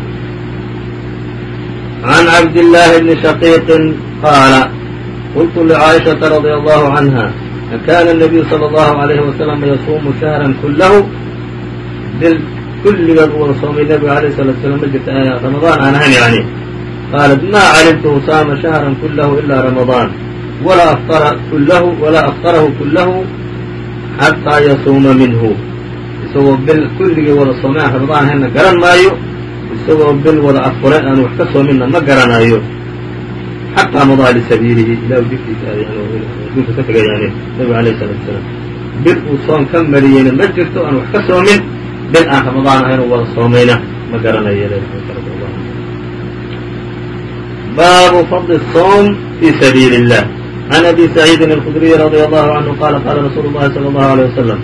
عan cabdاللahi bni shaqiiqi qaala qultu لcaaئiشhaةa radي allahu عanha akana النabiyu slى الlahu عalayhi waslm yasuumu shahra kulahu kulligeed u wada soomay nebiga alayh الsalatu slam ma jirta ramadaan aan ahayn yani qaalat ma calimtuhu saama shahra kulahu ila ramadaan walaa aftara kulahu walaa aftarahu kulahu xataa yasuuma minhu isagoo bil kulligii wada soomay aan ramadaan ahaynna garan maayo isagoo bil wada afuray aan wax ka soominna ma garanayo xataa madaa lisabiilihi ilah jidkiisa adduunka ka tegay yani nebiga alayh الsalatu salaam bil uu soom ka mariyeyna ma jirto aan wax ka soomin bil aan ramadaan ahayn u wada soomayna ma garanayo baabu fadl الصوم في sabiil الlah عan abi سacيidi الkdriي radي allahu عanهu qala qala rasuulu الlahi slى الlahu عalيه وsلم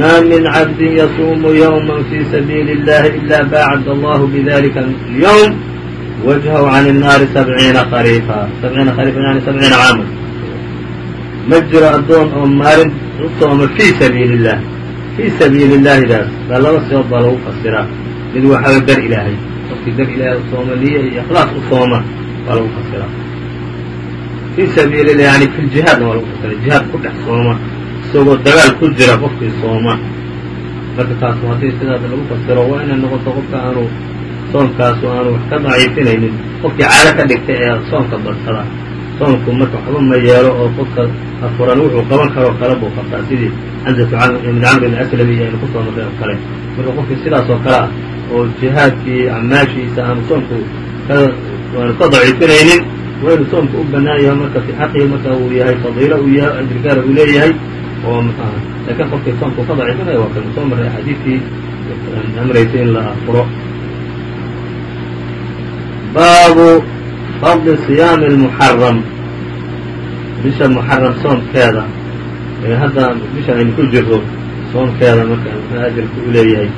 ma min cabdi yasuumu yوma fي sabiili الlahi إila bacd allah bdlika اليوم wجهhu عan الnaari سبciina qariifa سبciina qariifa yani سبciina caama ma jiro addoon oo maalin u sooma fii sabiili الlah fii sabiili اllahidaas baa laba sibood baa lagu fasiraa mid waxaa dar ilaahay qofkii dar ilaahay u sooma niye iyo ikhlaas u sooma waa lagu fasiraa fii sabiili lah yani fi ljihaadna waa lagu fasira jihaad ku dhex sooma isagoo dagaal ku jira qofkii sooma marka taasu haddii sidaas lagu fasiro waa inay noqoto qofka aanu soomkaasu aanu wax ka daciifinaynin qofkii caado ka dhigtay ee soomka badsada soomku marka waxba ma yeelo oo qofka afuran wuxuu qaban karoo kale buu qabtaa. Sidii xamzatu ibn camr ibn aslami iyo aynu ku soo marray oo kale. Marka qofkii sidaas oo kale ah oo jihaadkii acmaashiisa aanu soomku aanu ka daciifinaynin waa inuu soomku u banaan yahay marka fi xaqihi marka uu yahay fadiilo uu yahay ajrigaara uu leeyahay oo mxuaha laakiin qofkii soomku ka daciifinaya waa kanu soo marray axaadiidkii amraysa in la afuro baabu fadli siyaami اlmuxaram bisha muxaram soomkeeda ee hadda bisha aynu ku jirro soomkeeda marka muxuu ajirka u leeyahay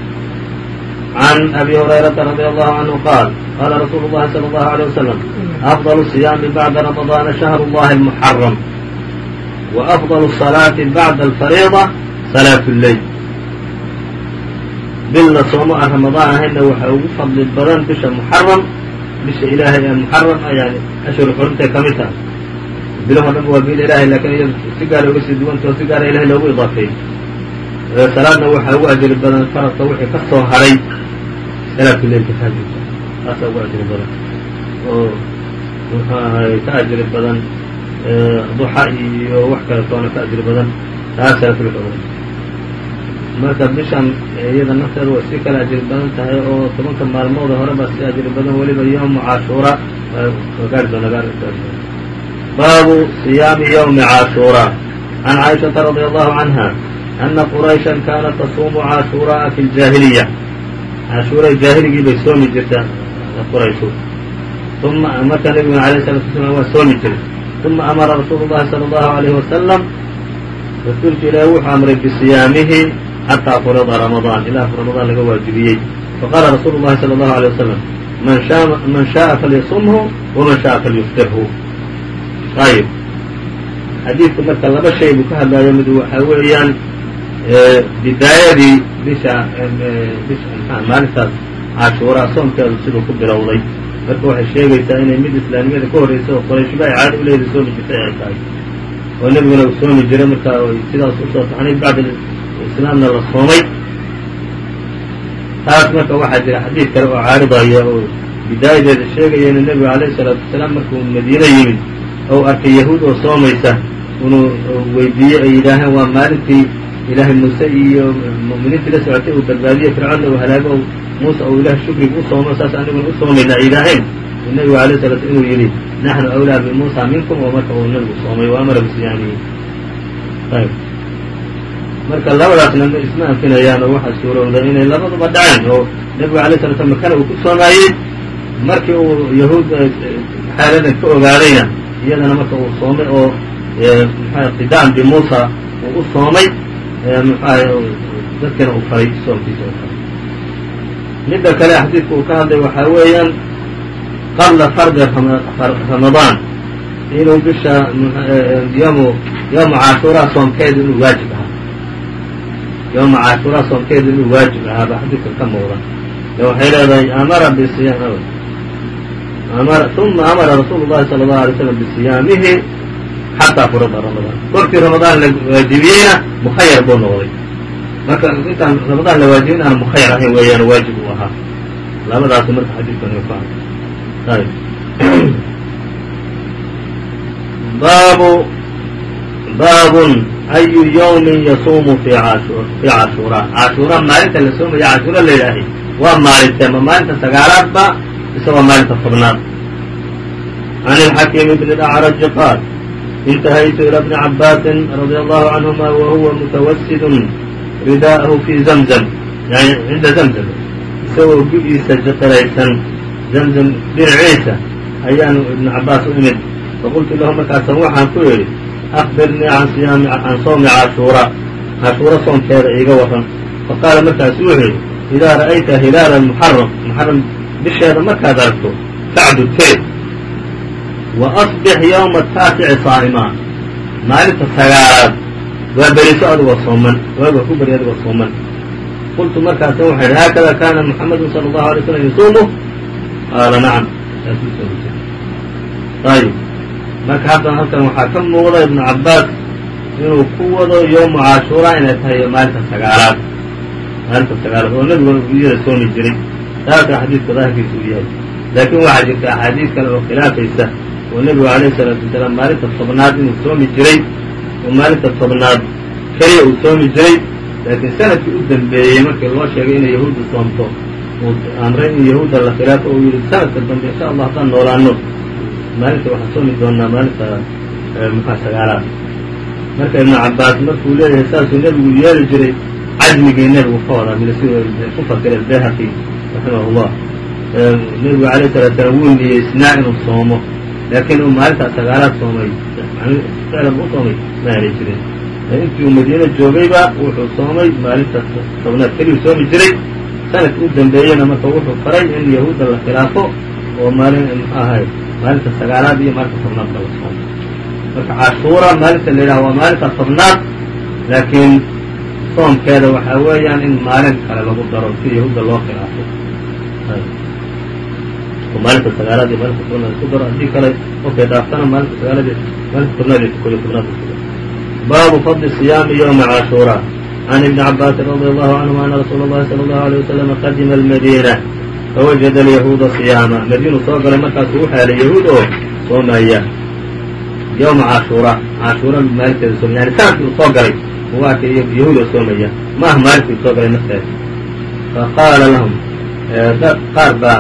can abi hurayrata radi allahu canhu qaal qaala rasuulu llahi salى allahu alيه wasalam afضل الصiyaami bacda ramadaana shahru اllahi اlmuxaram wa afضل الصalaati bacda alfariida salaat اlleyl bil la soomo aan ramadaan ahayna waxaa ugu fadli badan bisha muxaram bisha ilaahay ee muxaram yani ashhur xurumtay ka mid tahay bilaho dhan waa bil ilaahay laakiin iyado si gaara uga sii duwantao si gaara ilahay loogu idaafeeyey salaadna waxaa ugu ajri badan faradka wixii ka haray. Faajirka taasaa ugu ajri badan. Oo muxuu ka ajri badan duxa iyo wax kale ka ajri badan. Taas salaatulxurum marka bishan eh, iyada nafteeda way si kala ajri badan tahay oo tobanka maalmooda horeba si ajri badan weliba yowmu cashuura eh, baabu siyaami yowmi cashuuraa can caaishaةa radi allahu canha ana qurayshan kaanat tasuumu cashuuraa fi ljaahiliya. Cashuuray jaahligii bay soomi jirta eh, qurayshu. Uma marka nebiguna alayh salatu wasalaam waa soomi jiray. Uma amara rasuulu llahi salى allahu alayh wasalam rasuulka ilaahi wuxuu amray bisiyaamihi xataa furida ramadaan ilaa ramadaan laga waajibiyey faqaala rasuulu اllahi salى اllahu عalيه wasalam man shaءa falyasumhu waman shaءa falyuftirhu ayib xadiidku marka laba shay buu ka hadlaayo mid waxaa weeyaan bidaayadii bisha bisha maalintaas cashuuraa soomkeedu siduu ku bilowday marka waxay sheegaysaa inay mid islaamnimada ka horraysa oo qorayshba ay caado u leedahay soomi jirtay ay tahay oo nebiguna uu soomi jiray markaa sidaas usoo taxnay bacd islaamna la soomay taas marka waxaa jira xadiid kale oo caaridaya oo bidaayadeeda sheegaya inuu nebigu alayhi salaatu wasalaam markuu madiine yimid ou arkay yahuud oo soomaysa inuu weydiiyey ay yidhaaheen waa maalintii ilaahay muuse iyo mu'miniintii la socotay uu badbaadiyey fircoonna uu halaago muuse ou ilahay shukriga u soomo saas aniguna u soomayna ay yidhaaheen nebigu alayh salatu inuu yidhi naxnu awlaa bimuusa minkum oo marka uu nebigu soomay wa amara bisiyaamihi ayb marka labadaasna isma anfinayaan oo waxaa suurowda inay labaduba dhaceen oo nebigu alay sala slam makana uu ku soomaayey markii uu yahuud xaaladan ka ogaadayna iyadana marka uu soomay oo mxua iqtidaan bimuusa uu u soomay mxuaha dadkana uu faray soomkiisa u faray midda kale xadiidka uu ka hadlay waxaa weeyaan qabla fardi ramadaan. Inuu bisha ymu yowma caashuuraa soomkeedu inuu waajib ahaa yowma caashuuraa soomkeedu inuu waajib ahaa baa xadiidka ka muuqda waxay leedahay amara bisiyaam uma amara rasuulu llahi sala allahu alay slam bisiyaamihi xataa furida ramadaan korkii ramadaan la waajibiyeyna mukhayar buu noqday. Marka intaan ramadaan la waajibin aan mukhayar ahayn weeyaan waajib uu ahaa. Labadaas marka xadiidkan ka ayb baabu baabun ayu yawmin yasuumu fi cashuuraa cashuuraa maalinta la soomaya cashuura la yidhaahay waa maalintee ma maalinta sagaalaadba ise waa maalinta tobnaad. Ilxakiim bni اlacraji qaal intahaytu ilى bni cabaasin radia allahu canhuma wa huwa mutawasidun ridaa'ahu fi zamzam. Yani cinda zamzam. Isagoo gu-iisa jiqiraysan zamzam dhinaciisa ayaanu ibnu cabaas u imid. Faqultu lahu markaasan waxaan ku idhi akbirnii can sawmi cashuura cashuura soonkeeda iiga waran faqaala markaasu wuxuu yidhi idaa ra'ayta hilaala muxaram muxaram bisheeda markaad aragto facdu teed wa asbix yowma taasici saa'imaa maalinta sagaalaad waa beriso adigoo sooman waaga ku beri adigoo sooman qultu markaasa waxay idhi haakada kaana muxamadu sala allahu alay slam yasuumu qaala nacam ayib marka haddan halkan waxaa ka muuqda ibnu cabbaas inuu ku wado yowma cashuuraa inay tahay maalinta sagaalaad. Maalinta sagaalaad oo nebiguna iyada soomi jiray saasa xadiidka daahirkiisa uu yahay. Laakiin waxaa jirta axaadiis kale oo khilaafaysa oo nebigu alayhi salaatu wasalaam maalinta tobnaad inuu soomi jiray oo maalinta tobnaad keliya uu soomi jiray laakiin sannadkii u dambeeyey markii loo sheegay inay yahuudda soomto uu amray in yahuudda la khilaafo uu yidhi sanadka dambe insha allah haddaan noolaano maalinta waxaan soomi doonaa maalinta muxua sagaalaad marka ibnu cabbaas markuu leeyahay saasuu nebigu yeeli jiray cadmigii nebigu ka wadaa mila siduu ku fakiray llah nebigu alayh salatu salaam wuu niyeysnaa inuu soomo. Laakiin uu maalintaa sagaalaad soomay ficlan u soomay ma aanay jirin intii uu madiine joogayba wuxuu soomay maalinta tobnaad keliyuu soomi jiray. Sanadka u dambeeyena marka wuxuu faray in yahuudda la khilaafo oo maalin muxuu ahay maalinta sagaalaad iyo maalinta tobnaadka la soomo marka cashuura maalinta la yidhaha waa maalinta tobnaad laakiin soomkeeda waxaa weeyaan in maalin kale lagu daro si yahuudda loo khilaafo oo maalinta sagaalaad iyo maalinta tobnaad isku daro haddii kale qofkay dhaaftana maalinta sagaalaad iyo maalinta tobnaad iyo koob iyo tobnaad isku daro baabu fadli siyaami ywma cashuura can ibni cabaasin radi allahu canhuma ana rasuula اllahi salى allahu alيyه waslama qadima almadiina fawajada alyahuuda siyaama madiinuu soo galay markaasuu wuxuu helay yahuud oo soomaya yowma cashuura cashuura maalinteeda soom yani sannadkii uu soo galay uu arkay yahuud oo soomaya ma aha maalinkii uu soo galay nafteeda faqaala lahum qaar baa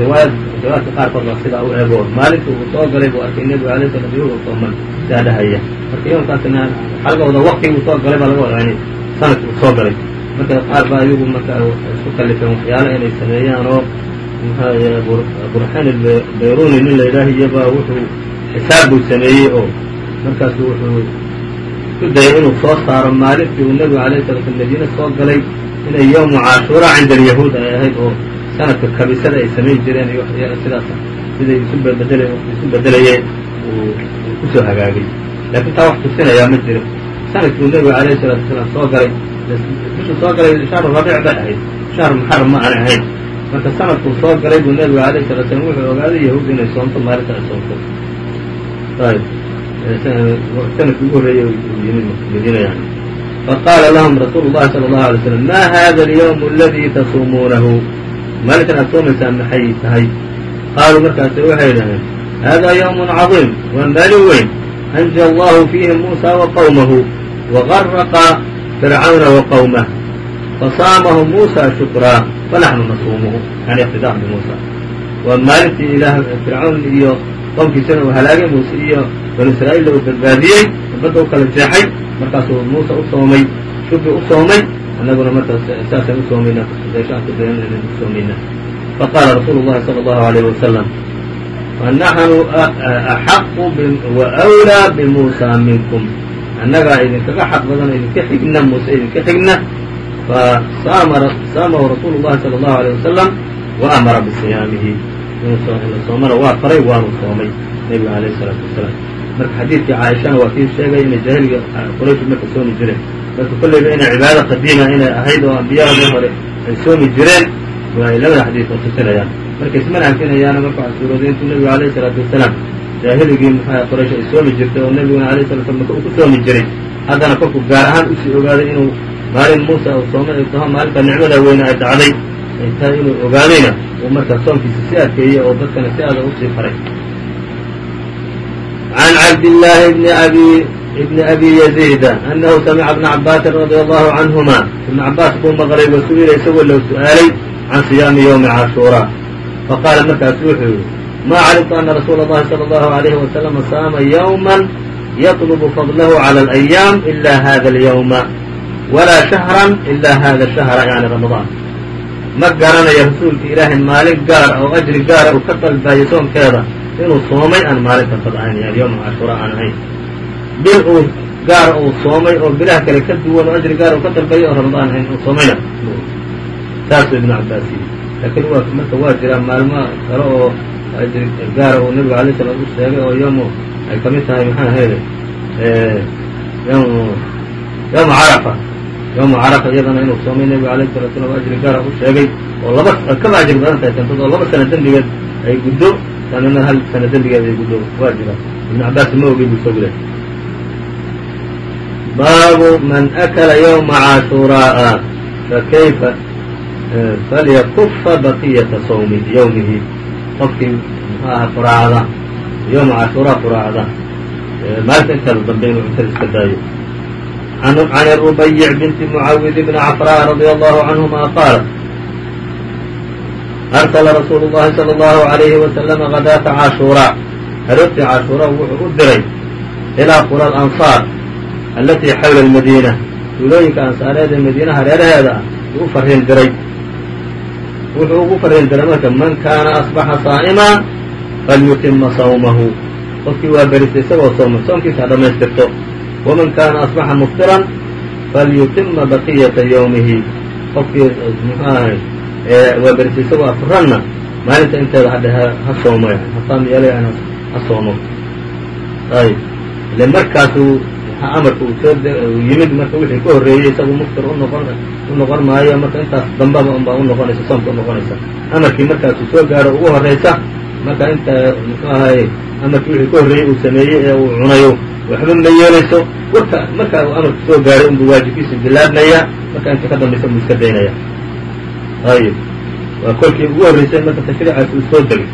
riwaayad riwaayadka qaarkood baa sidaa u ego maalintii uu soo galay buu arkay nebigu alay slam yahuud oo sooman sidaa dhahaya marka yomkaasna waxaa waktigii uu soo galay baa laga wadaa sannadkii uu soo galay marka qaar baa iyagu marka isku kallifeen waxyaalo inay sameeyaan oo burxaan bayruni nin la yidhaahiyaba wuxuu xisaab buu sameeyey oo markaasu wuxuu ku dayay inuu soo saaro maalintii uu nebigu alayh sala slam madiine soo galay inay yowmu cashuura cinda alyahuud ay ahayd oo sanadka kabisada ay samayn jireen iyo sidaas siday isu bedel isu bedelayeen uu ku soo hagaagay. Laakiin taa wax tusinayaa ma jiro. Sanadkii uu nebigu alayhi salaatu wasalaam soo galay bishuu soo galay shahru rabiic bay ahayd. Shahr muxaram ma aanay ahayn. Marka sanadkuu soo galay buu nebigu alayhi salatu slam wuxuu ogaaday yahuud inay soomto maalinta ay soomto ayb sannadkii ugu horreeyey madiina yani faqaala lahum rasuulu llahi sala allahu alay slam ma hada alyawm aladii tasuumuunahu? Maalinkan aad soomaysaan maxay tahay? Qaaluu markaase waxay idhaheen hada ywm caظiim waa maalin weyn. Anjى allahu fiihi muusa wa qowmahu wagaraqa wa qowmah fasaamahu muusa shukraa fanaxnu nasuumuhu yani iqtidaan bimuusa waa maalintii fircawn iyo qowmkiisana uu halaagay muuse iyo banu israa'iilla uu badbaadiyey badda u kala jeexay markaasuu muuse u soomay shukri u soomay annaguna markaas saasaan u soomayna deeshaan ku dayanayna u soomayna faqaala rasuulu llahi sala allahu alayh wasalam fanaxnu axaqu waأwlىa bimuusa minkum annagaa idinkaga xaq badan idinka xigna muuse idinka xigna fasaamahu rasuulu llahi salى اllahu alيه wasalam waamara bisiyaamihi inuu soomana waa faray waanu soomay nebiga alayh الsalaatu wasalaam marka xadiidkii caaishana waa kii sheegay inay jaahiliga quraysh marka soomi jireen marka kolleyba inay cibaado qadiima inay ahayd oo ambiyadii hore ay soomi jireen ay labada xadiid oo tusinayaan marka ismana anfinayaana marka waxaa suurooday intuu nebigu alayh isalaatu wasalaam jaahiligii maxaa qoraysh ay soomi jirtay oo nebiguna alayh sala slam maka uu ku soomi jiray haddana kolkuu gaar ahaan u sii ogaaday inuu maalin muusa uu soomay ay taho maalinta nicmada weyne ay dhacday ay tahay inuu ogaadayna uu markaa soomkiisa si adkeeyey oo dadkana si aada u sii faray. Cabdillaahi bni abi ibni abi yaziida annahu samica bna cabaasin radia allahu canhuma ibna cabaas buu maqlay wa su'ila isagoo loo su'aalay can siyaami ywmi cashuuraa faqaala markaasu wuxuu yihi ma calimtu ana rasuula اllahi salى اllahu عalayhi wasalama saama ywma yطlubu fadlahu calى اlayaam ila hada اlyawma walaa shahran ila hada shahra yani ramadaan ma garanayo rasuulka ilaahay maalin gaara oo ajri gaara uu ka dalbayo soonkeeda inuu soomay aan maalinta fad ahayn yani yowma cashuura aan ahayn bil uu gaara uu soomay oo bilaha kale ka duwan oo ajri gaara uu ka dalbayo oo ramadaan ahayn uu soomayna saasuu ibnu cabaas yidhi laakiin waa marka waa jiraa maalmo kale oo ajri gaara uu nabiga alay slam u sheegay oo yom ay ka mid tahay maxaa ahayde ym yowma carafa. Yowma carafa iyadana inuu soomay nabiga alayh salatu slam ajri gaara u sheegay oo laba kaba ajri badan tahay tantad oo laba sana dembigeed ay guddo sanana hal sana dembigeed ay guddo waa jira ibnu cabaas ma ogey buu isagu baabu man akala ywma cashuuraa'a fakayfa falyakufa baqiyata sawmi yowmihi qofkii muxuu aha quraacda yowma cashuuraa quraacda maalinta intaada dambe inuu cuntada iska daayo can rubayic binti mucawid bni cafraa radia allahu canhuma qaala arsla rasuulu llahi salى اllahu عalayhi wasalama gadaata cashuuraa aroortii cashuuraa wuxuu u diray ilaa qura alansaar alatii xawla almadiina tuulooyinka ansaareed ee madiina hareeraheeda ah uu u fariin diray wuxuu ugu fariin diray marka man kaana asbaxa saa'ima falyutima sawmahu. Qofkii waa berisa isagoo sooma soomkiisa ha dhammaystirto. Waman kaana asbaxa muftiran falyutima baqiyata yowmihi qofkii waa berisa isagoo afuranna maalinta inteeda hadhe ha soomo hasaam yeelay ha soomo. Ayb ile markaasuu amarka uu soo yimid marka wixii ka horreeyey isagu muftir u noqon maayo marka intaas dambaba unbaa unoqonaysa soomka unoqonaysa amarkii markaasuu soo gaaro ugu horraysa marka inta muxuu ahay amarkii wixii ka horreeyey uu sameeyey ee uu cunayo waxba ma yeelayso warka markaa uu amarka soo gaaray unbuu waajibkiisa bilaabmaya marka inta ka dambaysa buu iska daynaya ayib waa kolkii ugu horreysay marka tashriicaas uu soo degay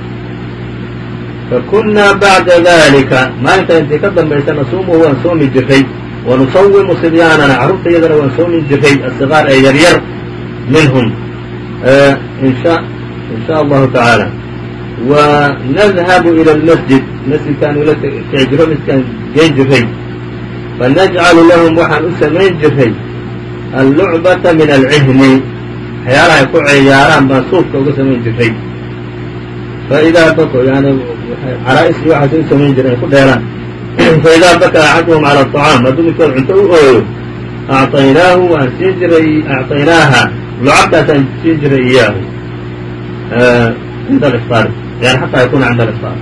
fakunaa bacda dalika maalintaa intay ka dambaysa nasuumuhu waan soomi jiray wanusawimu sibyaanana carruurta iyadana waan soomi jiray asigaar ee yaryar minhum in sha allahu tacaala wa nadhabu ila lmasjid masjidkaan ula kici jiro masjidkaan geen jiray fanajcalu lahum waxaan u samayn jiray allucbata min alcihni waxyaalahay ku ciyaaraan baan suufka uga samayn jiray faidaa bako yani caraa'is iyo waxaasay u samayn jireen ku dheeraan faidaa baka axaduhum cala aطacaam hadduu midkood cunto u ooyo acطaynaahu waan siin jiray acطaynaaha lucabtaasaan siin jiray iyaahu cinda alifطaar yani xataa yakuna cinda alifطaar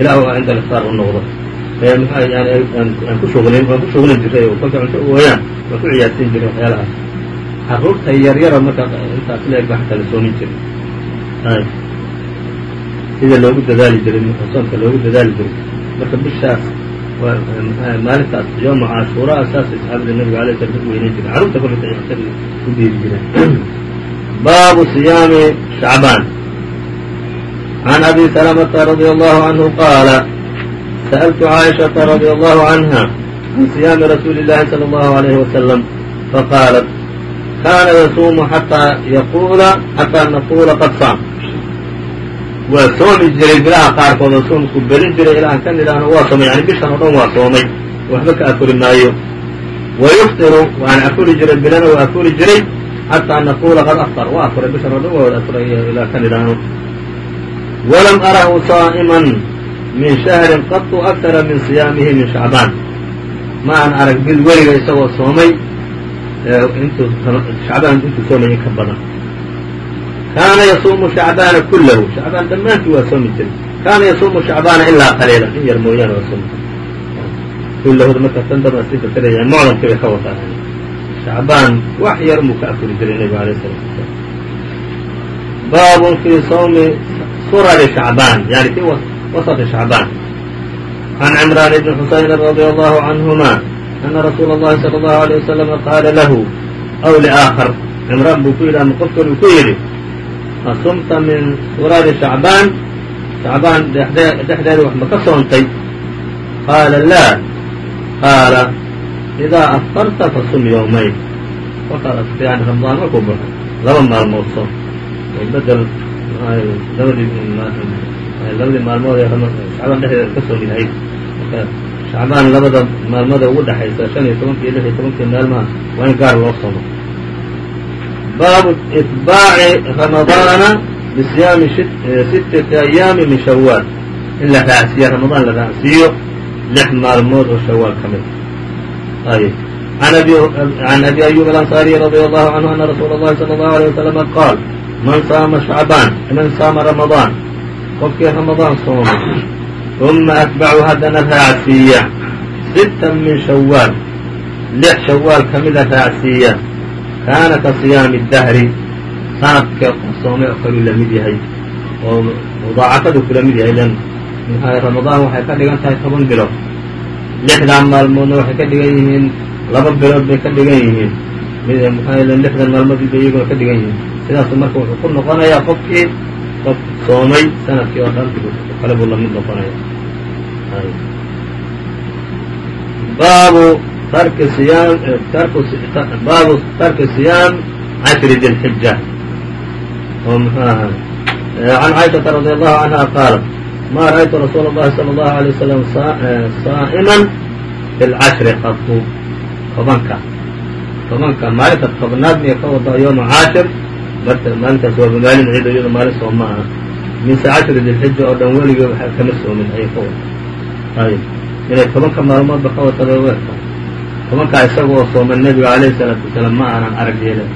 ilaa u cinda alifطaar u noqdo yani aan ku shuglin waan ku shuglin jiray oo kolkay cunto u ooyaan waan ku ciyaarsiin jiray waxyaalahaas carruurta yaryaro marka intaas leeg ba xataa la soomin jiray sida loogu dadaali jiray soomka loogu dadaali jiray marka bishaas maalintaas yooma cashuuraa saasay saxaabada nabiga alay slam u weyneyn jireen carruurta kolata cuntada u dhiiri jireen baabu siyaami shacbaan عن أbي سلمة رضي الله عنه qاaل سألت عائشةa رضي الله عنها عن صيام رsuuل اللhi صلى الله عليه وسلم فqاaلت kاna yصuم حتىa نقula qad صاam waa soomi jiray bilaha qaarkood oo soomku belin jiray ilaa aan ka nidhaahno waa soomay yani bishan oo dhan waa soomay. Waxba ka afuri maayo. Wayuftiru waan afuri jiray bilana waa afuri jiray xataa naqula qad afطr waa afuray bishan oo dhan waa wada afuray ilaa ka nidhaahno. Walam arahu saa'iman min shahrin qatu akara min siyaamihi min shacbaan. Ma arag bil weliga isagoo soomay intuu shacbaan intuu soomay in ka badan kaana yasuumu shacbaana kullahu shacbaan dhammaantii waa soomi jiray kaana yasuumu shacbaana ilaa qaliilan in yar mooyaane waa soomi jiray kullahuda tan daba sii fakeraya mucdamkii bay ka wadaan shacbaan wax yar muu ka afuri jiray nebigu alayh salatu wasalaam baabun fii sawmi surari shacbaan yani fii wasati shacbaan can cimraan ibni xusaynin radia allahu canhuma ana rasuula allahi sala allahu alayh wasalama qaala lahu aw liaakhar cimraan buu ku yidhi ama asumta min surari shacbaan shacbaan dhexdeeda wax ma ka soontay qaala laa qaala idaa aftarta fasum yowmayn kolkaad yani ramadaan markuu baxo laba maalmood soom bedel labadii labadii maalmood ee shacbaan dhexdeeda ka soomi lahayd marka shacbaan labada maalmooda ugu dhexaysa shan iyo tobanka iyo lix iyo tobankii waa in gaar loo soomo baabu itbaaci ramadaana bisiyaami sittati ayaami min shawaal in la raacsiiyo ramadaan la raacsiiyo lix maalmood oo shawaal ka mid ayb can abi ayub alanصaariyi radi allahu canhu ana rasuula اllahi salى اllahu alيه waslama qaal man saama shacbaan man saama ramadaan qofkii ramadaan soomay uma atbacu haddana raacsiiya sita min shawaal lix shawaal ka mida raacsiiya kaana ka siyaami dahri sanadka soomay oo kaluu la mid yahay oo mudaacafadu kula mid yahay lan ramadaan waxay ka dhigan tahay toban bilood lixdan maalmoodna waxay ka dhigan yihiin laba bilood bay ka dhigan yihiin maxaa lixdan maalmood bay iyaguna ka dhigan yihiin sidaasu marka wuxuu ku noqonayaa qofkii qof soomay sannadkii oo dhan kale buu la mid noqonaya baabu tarki siyaam baabu tarki siyaam cashri dilxija oo muxuu ahaa can caaishaةa radi allahu canha qaalat ma ra'aytu rasuula اllahi salى اllahu alay wasalam saa'iman fi lcashri qatu tobanka tobanka maalinta tobnaad miya ka wada yooma caashir marka maalintaas waaba maalin ciid iyado maalin soom ma aha mise cashri dilxija oo dhan weligii waxa kama soomin ayay ka wada ayb inay tobanka maalmoodba ka wataba weerka tobankaa isaga oo sooman nebiga alayhi salaatu wasalaam ma aanan arag yeelin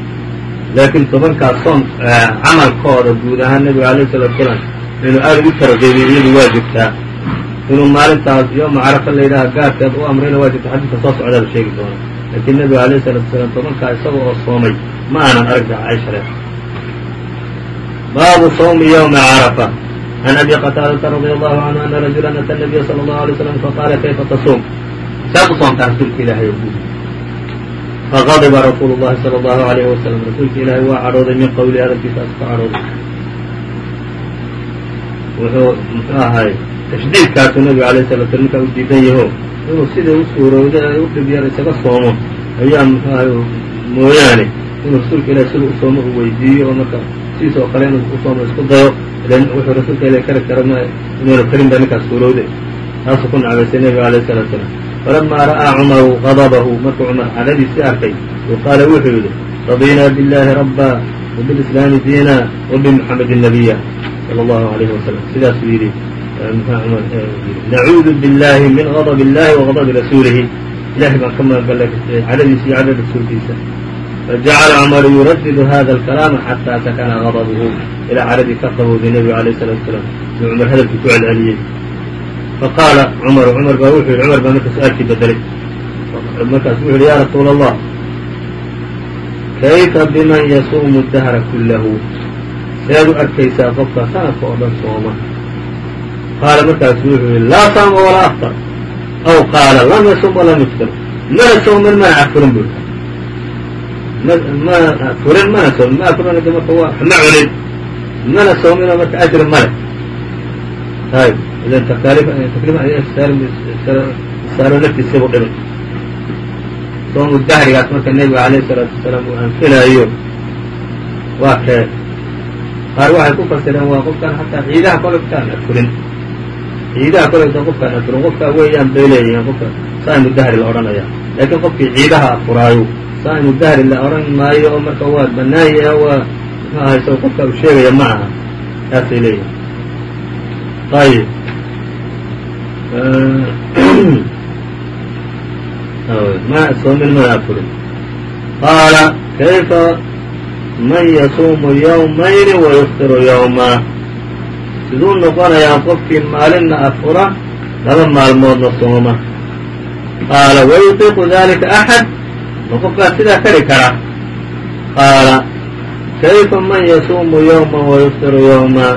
laakiin tobankaas soom camalkooda guud ahaan nebiga alayhi salatu wasalaam inuu aad ugu tarageebiyo iyadu waa jirtaa. inuu maalintaas yooma carafa la yidhaha gaarkeed u amrayna waa jirta xadiidka soo socdaaba sheegi doona laakiin nebiga alayhi salatu wasalaam tobankaa isaga oo soomay ma aanan arag caishare baabu sawmi ywmi carafa. can abi qataadata radi allahu canhu ana rajula ata nabiya sala allahu alay slam faqaala kayfa tasuum saad u soomtaa rasuulka ilaahay faqadiba rasuulu llahi sala allahu alayhi wasalam rasuulka ilaahay waa cadhooday min qowli hadalkiisaas ka cadhooday wuxuu muxuu ahay tashdiidkaasuu nabiga alayh salatu slam ninkaa u diidan yaho. Inuu sidai u suurowday ee u dhib yar isaga soomo. Ayaa muxuu ahay mooyaane. Inuu rasuulka ilahay sida u soomo uu weydiiyo oo marka sidiis oo kale inuu u soomo isku dayo. Ilan wuxuu rasuulka ilahay kari kara m inuuna karin baa ninkaas suurowday. Taasuu ku nacbaysay nebiga alayh salatu salaam falamaa ra'aa cumaru qadabahu markuu cumar cadhadiisii arkay uu qaala wuxuu yidhi radinaa biاllahi rabba وبالإسلام diina وبمحamedi نabiya slى الlahu عalيهi وasلم sidaasuu yidhi nacuudu biاllahi min غضب الlahi وغضب rasuulihi ilahay baan ka magangallay cadhadiisa iyo cadha rasuulkiisa fajacala cmaru yuradidu hada الكalaama xatىa sakana غضبhu ilaa cadhadii ka qabowday nebigu عalيه الصلاة وسلام inuu cumar hadalkii ku celceliyey faqaala cmaru cumar baa wuxuu yidhi cumar baa marka su'aalkii bedelay markaas wuxu yidhi ya rasuul الlah kayfa biman yasuumu dahra kullahu seed u arkaysaa qofka sanadka oo dhan sooma qaala markaasu wuxuu yihi laa saama walaa aftar aw qaala lam yasum walam yuftir mana soomin mana afurin bui ma furin mana soomin ma afurin marka waa ma cunin mana soominoo marka ajri male ayb naftiisibu dhimin soomu dahrigaas marka nebiga alayh salaatu wasalaam uu anfinaayo waa kee qaar waxay ku fasireen waa qofkaan hataa ciidaha koleytaan afurin ciidaha koleyta qofkaan afurin qofkaa weeyaan bay leeyihiin qofka saa'imu dahri la odhanaya laakiin qofkii ciidaha afuraayo saa'imu dahri la odhan maayo oo marka waa banaanya waa muxuu ahay sao qofka uu sheegaya ma aha saasay leeyihiin ayib mana afurin qaala kayfa man yasuumu yawmayni wayuftiru yawma siduu noqonayaa qofkii maalinna afura laba maalmoodna sooma qaala wayutiiqu dalika axad ma qofkaas sidaa kari kara qaala kayfa man yasuumu yawman wayuftiru yawma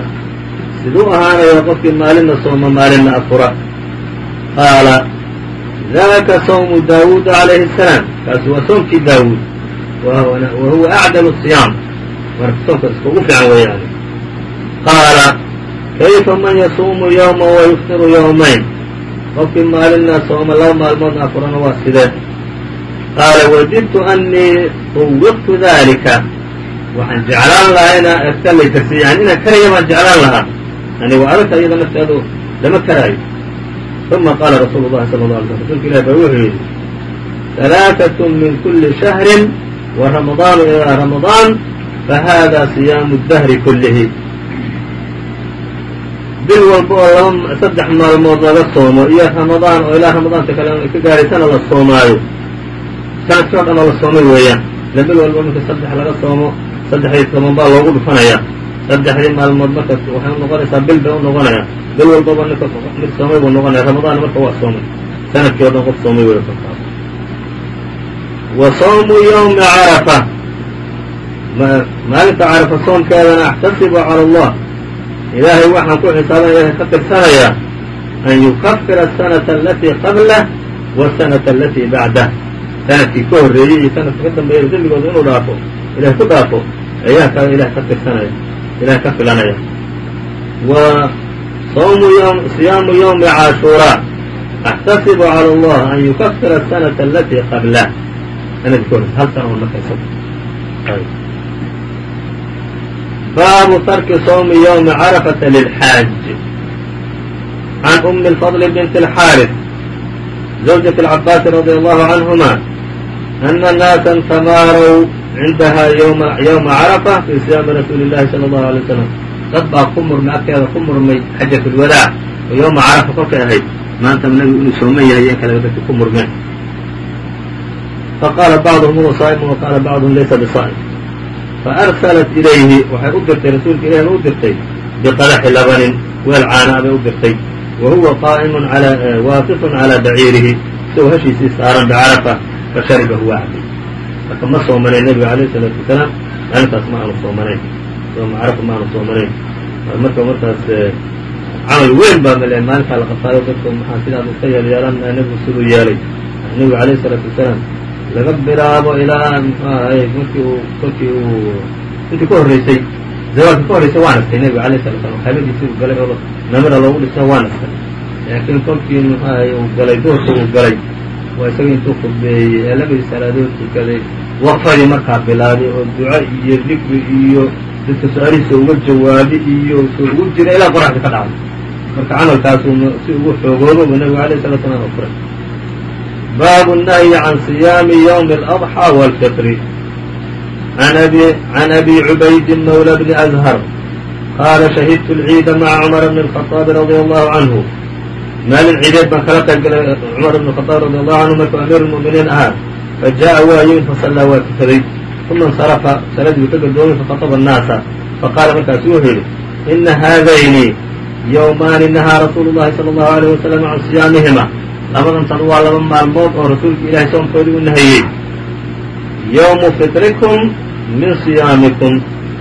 siduu ahaanayaa qofkii maalinna sooma maalinna afura qaala daka sawmu daawuud calayhi الsalaam kaasi waa soomkii daawuud wa huwa acdal الصiyaam marka soomka iska ugu fiican weeyaani qaala kayfa man yasuumu yawma wayuftiru yawmayn qofkii maalinna sooma laba maalmoodna afurana waa sidee qaala wadidtu anii طuwiqtu dalika waxaan jeclaan lahaa inaa erta laytarsiy yani inaan karaya baan jeclaan lahaa yani waa adagta iyada nafteedu lama karaayo uma qaala rasuulu llahi sala la alay slam rsulka ilahi baa wuxuu yidhi halaaثaة min kuli shahri wa ramadaanu ilaa ramadaan fahada siyaamu dahri kullihi bil walba oo laba saddex maalmood laga soomo iyo ramadaan oo ilaa ramadaanta kale ka gaaraysana la soomaayo sannadkii o dhan oo la soomay weeyaan ila bil walba marka saddex laga soomo saddexdii toban baa loogu dhufanaya saddexdii maalmood marka waxay unoqonaysaa bil bay unoqonaya bil walbaba ninka mid soomay buu noqonaya ramadaan marka waa soomay. Sanadkii o dhan qof soomay wa sawmu ywmi carafa maalinta carafa soomkeedana axtasibu cala allah. Ilaahay waxaan ku xisaabanaya ka tirsanayaa an yukafira asanata alatii qablah wasanata alatii bacdah sannadkii ka horreeyey iyo sanadka ka dambeeya dembigooda inuu dhaafo ilahay ku dhaafo ayaa ka ilahay ka tirsanaya ilahay ka filanaya wa sawmu ym siyaamu ywmi caashuuraa axtasibu cala allah an yukafira asanata alatii qablah sanadkii ka horreysa hal sana oo marka isaga baabu tarki sawmi ywmi carafata lilxaaj can umi اlfadl bint اlxaariث zawjaة اlcabaasi radi allahu canhuma ana naasa tamaaraw cindaha ywma carafa fi siyaami rasuuli اllahi salى اllahu alay waslam dad baa ku murmay agteeda ku murmay xajat اlwadaac oo yowma carafa kolkay ahayd maanta nebigu inuu sooman yahay iyo kale dadki ku murmeen faqaala bacduhum huwa saa'im waqaala bacduhum laysa bisaa'im faarsalat ilayhi waxay u dirtay rasuulka ilahina u dirtay biqadaxi labanin weel caanaa bay u dirtay wa huwa qaa'imun waaqifun calaa baciirihi isagoo heshiisii saaran bicarafa fashariba huwa cabay marka ma soomanayn nebiga alayh isalaatu wasalaam maalintaas ma aanu soomanayn sooma carafa ma aanu soomanayn marka markaas camal weyn baa male maalintaa la qabtaayo dadka maxaa sidaad iska yeelyeelan nebigu siduu yeelay nebigu alayh isalaatu wasalaam laga bilaabo ilaa mxu ahay markii uu kolkii uu intii ka horreysay zawaalka ka horreysay waa nastay nebiga alayh sala slam xaabadiisii uu galay oo namira loogu dhisna waa nastay laakiin kolkii mxu uu galay doorka uu galay waa isaga intuu khudbeeyey ee labadii salaadood tukaday waqfadii markaa bilaabay oo duco iyo dikri iyo dadka su-aalihiisa uga jawaabi iyo soo ugu jira ilaa qoraxda ka dhacday marka camalkaasuu si ugu xoogoobo buu nebigu alayh salatu salaam u furay bab النهي عن صيام يوم الأضحى والفطr عن أbي عubayd mولى بن أزهر qاla شhهدت العيid mعa cمر بن الخطاaب رضي الله عنه maalin ciideed baan kala qayb galay cumar ibn khaaab radi allahu anhu markuu amiir lmu'miniin ahaa fa jaa'a waayoin fasallaa waa tukaday uma insarafa saladii uu ka gadoomin fakhataba annaasa faqaala markaasuu wuxuu yidhi ina haadayni yowmaani nahaa rasuulu llahi sala allahu alayh wasalam can siyaamihima labadan labadantan waa laba maalmood oo rasuulka ilahay soonkoodii u nahayey yowmu fitrikum min siyaamikum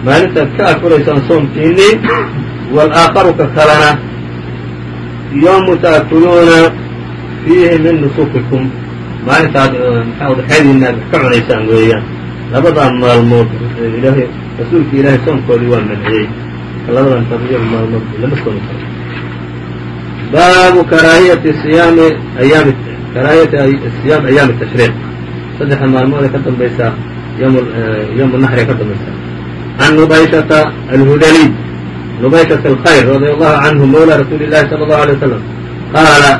maalintaad ka afuraysaan soomkiinnii waalaakharu ka kalena yowmu ta'kuluuna fiihi min nusukikum maalintaad maxaa udxeediina ka cunaysaan weeyaan labadaa maalmood ilaahay rasuulka ilaahay soonkoodii waa manciyey labadan fadiyada maalmood lama soomi karo baabu karaahiyati siyaami ayaami karaahiyati siyaam ayaami tashriiq saddexda maalmood ee ka dambaysaa yom naxri ka dambaysaa can nubayshata alhudaliy nubayshata alkhayr radia allahu canhu mawla rasuuli llahi sala allahu alay wasalam qaala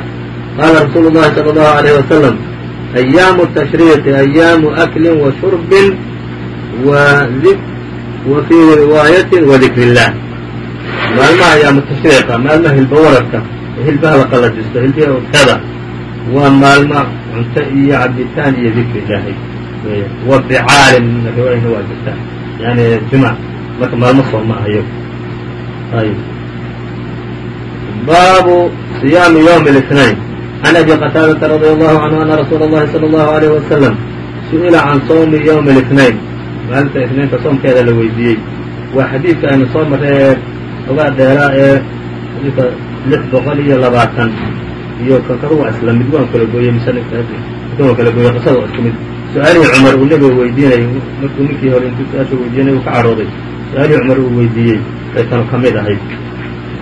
qaala rasuulu llahi sala allahu alayh wasalam ayaamu tashriiqi ayaamu aklin wa shurbin wa fii riwaayatin wa dikri illah maalmaha ayaamu tashriiqa maalmaha hilba waradka hilbaha la qallajisto hilbiha udxada waa maalma cunto iyo cabitaan iyo dikri ilaahay wa bicaalin riwaayana waa jirtaa yani jimc marka maalmo sooma ahayo baabu صiyaami ywm الاثnain عan abi qataadata radي allahu canhu ana rasuula اllahi salى اllahu عalيh wasalam su'ila can sawmi ywmi الاثnain maalinta isniinta soomkeeda la weydiiyey waa xadiidka aynu soo marray ee ogaa dheeraa ee xadiidka lix boqol iyo labaatan iyo kakadu waa isla mid waan kala gooyey mise waan kala gooyey qisada waa isku mid su-aalihii cumar uu nebiga weydiinayay markuu ninkii hore intuu su-aasha weydiinay uu ka cadhooday su-aalihii cumar uu weydiiyey bay tanu ka mid ahayd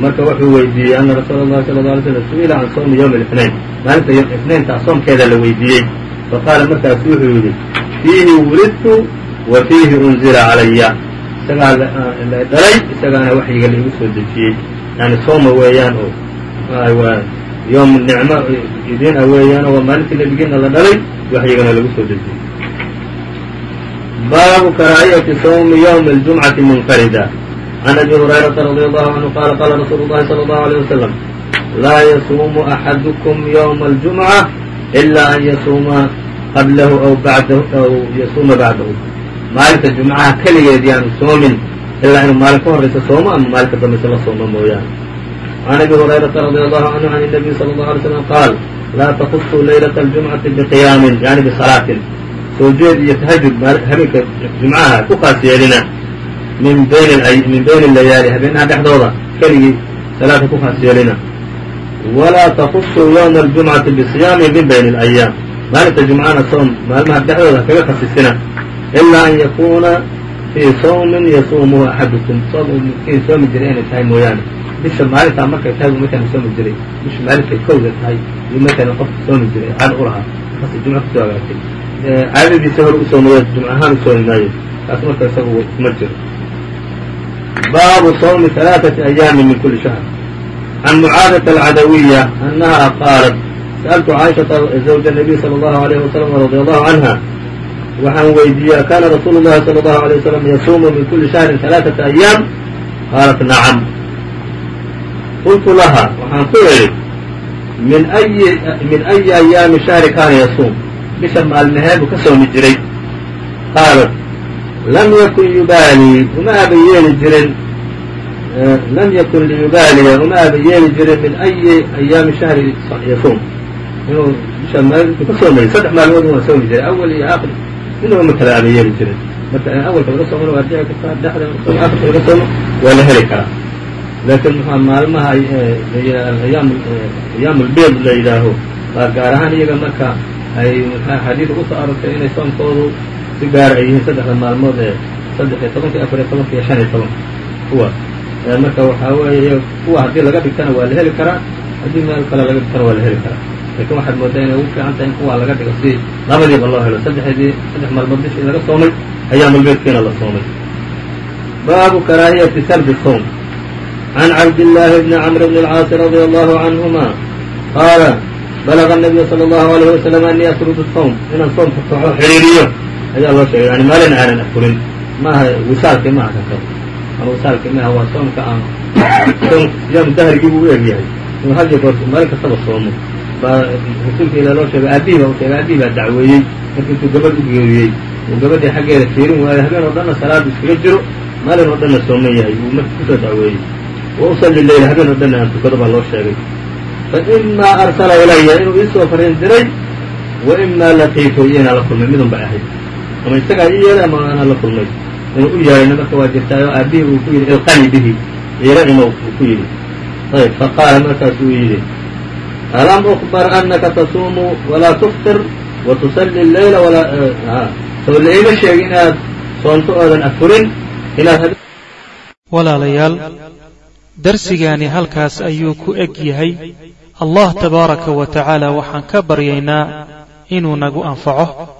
marka wuxuu weydiiyey ana rasuula اllahi sala lla alay slam su-ila can sawmi ywmi الاثnain maalinta isnaynta soomkeeda la weydiiyey faqaala markaasu wuxuu yidhi fiihi wulidtu wa fiihi unzila calaya isagaa la dhalay isagaana waxyiga laigu soo dejiyey yani sooma weeyaan oo waa yoom nicmo idin a weeyaan oo waa maalintii nebigiina la dhalay waxyigana lagu soo dejiyey baabu karaahiyati sawmi ywmi اljumcati munfarida can abi hurayrata radi allahu canhu qaala qaala rasuulu llahi sala allahu alيyh wasalam laa yasuumu axadukum ywma اljumca ila an yasuuma qablahu aw badahu aw yasuuma bacdahu maalinta jumcaha keligeed yaanu soomin ilaa inuu maalin ka horraysa soomo ama maalinka dambaysa la soomo mooyaane can abi hurayrata radi allahu canhu can الnabiy salى اllahu alay slam qaal laa takusuu laylata اljumcati biqiyaamin yani bisalaatin soo jeed iyo tahajud habeenka jumcaha ku qaas yeelina min bayni layaali habeenaha dhexdooda keligii salaadka ku yeelina. Walaa takusuu ywma اljumcati bisiyaami min bayni اlayaam maalinta jumcana soom maalmaha dhexdooda kaga khasisina ilaa an yakuuna fii sawmin yasuumuhu axadukum soom soomi jiray inay tahay mooyaane. Bisha maalintaa markay tahay buu markaana soomi jiray. Bisha maalintaay kowda tahay iyuu markaana qofka soomi jiray caado u lahaa. Jumco ku soo agaagtay caadadiisa hore u soomayo jumcahaan u soomi maayo kaas marka isagu kuma jiro baabu sawmi ثalaaثaةi أyaami min kuli shahr can mucaadaةa alcadawiya annaha qaalat sa'altu caaishaةa zawja الnabiy salى اllahu عalيh wasalam radi allahu canha waxaan weydiiyey kaana rasuulu llahi salى اllahu عalيه wasalam yasuumu min kuli shahri ثalaaثaةa أyaam qaalat nacam qultu laha waxaan ku idhi min ayi min أyi أyaami shahri kaana yasuum bisha maalmaheedu ka soomi jiray qaalat lam yakun yubaalii uma aba yeeli jirin lam yakun liyubaaliya uma aba yeeli jirin min ayi ayaami shahri yasuum inuu bisha maalintu ka soomayay saddex maalmood waa soomi jiray awal iyo aakhir inuu ma kala aba yeeli jirin marka awalka laga soomana waa dhici kartaa dhexda aakhirka laga soomo waa la heli karaa laakiin muxua maalmaha ayaam ayaam albeed la yidhaaho baa gaar ahaan iyaga marka ay xadiid ugu soo arortay inay soomkoodu gaara ay yihiin saddexda maalmood ee saddex iyo tobanka afar iyo tobanka iyo shan iyo tobanka. Kuwaas marka waxaa weeye kuwa haddii laga dhigtana waa la heli karaa haddii meel kale laga dhigtana waa la heli karaa. Laakiin waxaad moodaa inay ugu fiican tahay in kuwa laga dhigo si labadiiba loo helo saddexdii saddex maalmood bishii laga soomay ayaa malbeedkiina la soomay. Baabu karaahiyati salbi sowm can cabdillaahi bni camr bn alcaasi radia allahu canhuma qaala balaga nabiyu sala allahu alayhi wasalam anii asrudu sowm inaan soomka sooxo xiriiriyo ayaa loo sheegay yani maalin aanan afurin maaha wisaalkii maaha ka karo ama wisaalkii maaha waa soomka aan siyaam dahrigii buu u eg yahay inuu had iyo goor maalin kastaba soomo baa rasuulka ila loo sheegay aabbihi baa u sheegay aabbihi baa dacweeyey marka intuu gabadh u geeriyey uu gabadhii xaggeeda fiirin waayo habeen oo dhanna salaadu iskaga jiro maalin oo dhanna sooman yahay uu marka ku soo dacweeyey wa usalli leyla habeen oo dhanna aan tukado baa loo sheegay faimaa arsala ilaya inuu iisoo fariin diray wa imaa laqiitu iyo la kulmay midun bay ahayd ama isagaa ii yeelay ama anaa la kulmay. Inuu u yeelayna marka waa jirtaa oo aabihii uu ku yidhi ilqani bihi. Imow uu ku yidhi. Ayb faqaala markaas uu yidhi alam ukbar anaka tasuumu walaa tuftir wa leyla sow laima sheegin inaad soonto oodan afurin inaad walaalayaal darsigaani halkaas ayuu ku eg yahay. Allah tabaaraka wa tacaala waxaan ka baryaynaa inuu nagu anfaco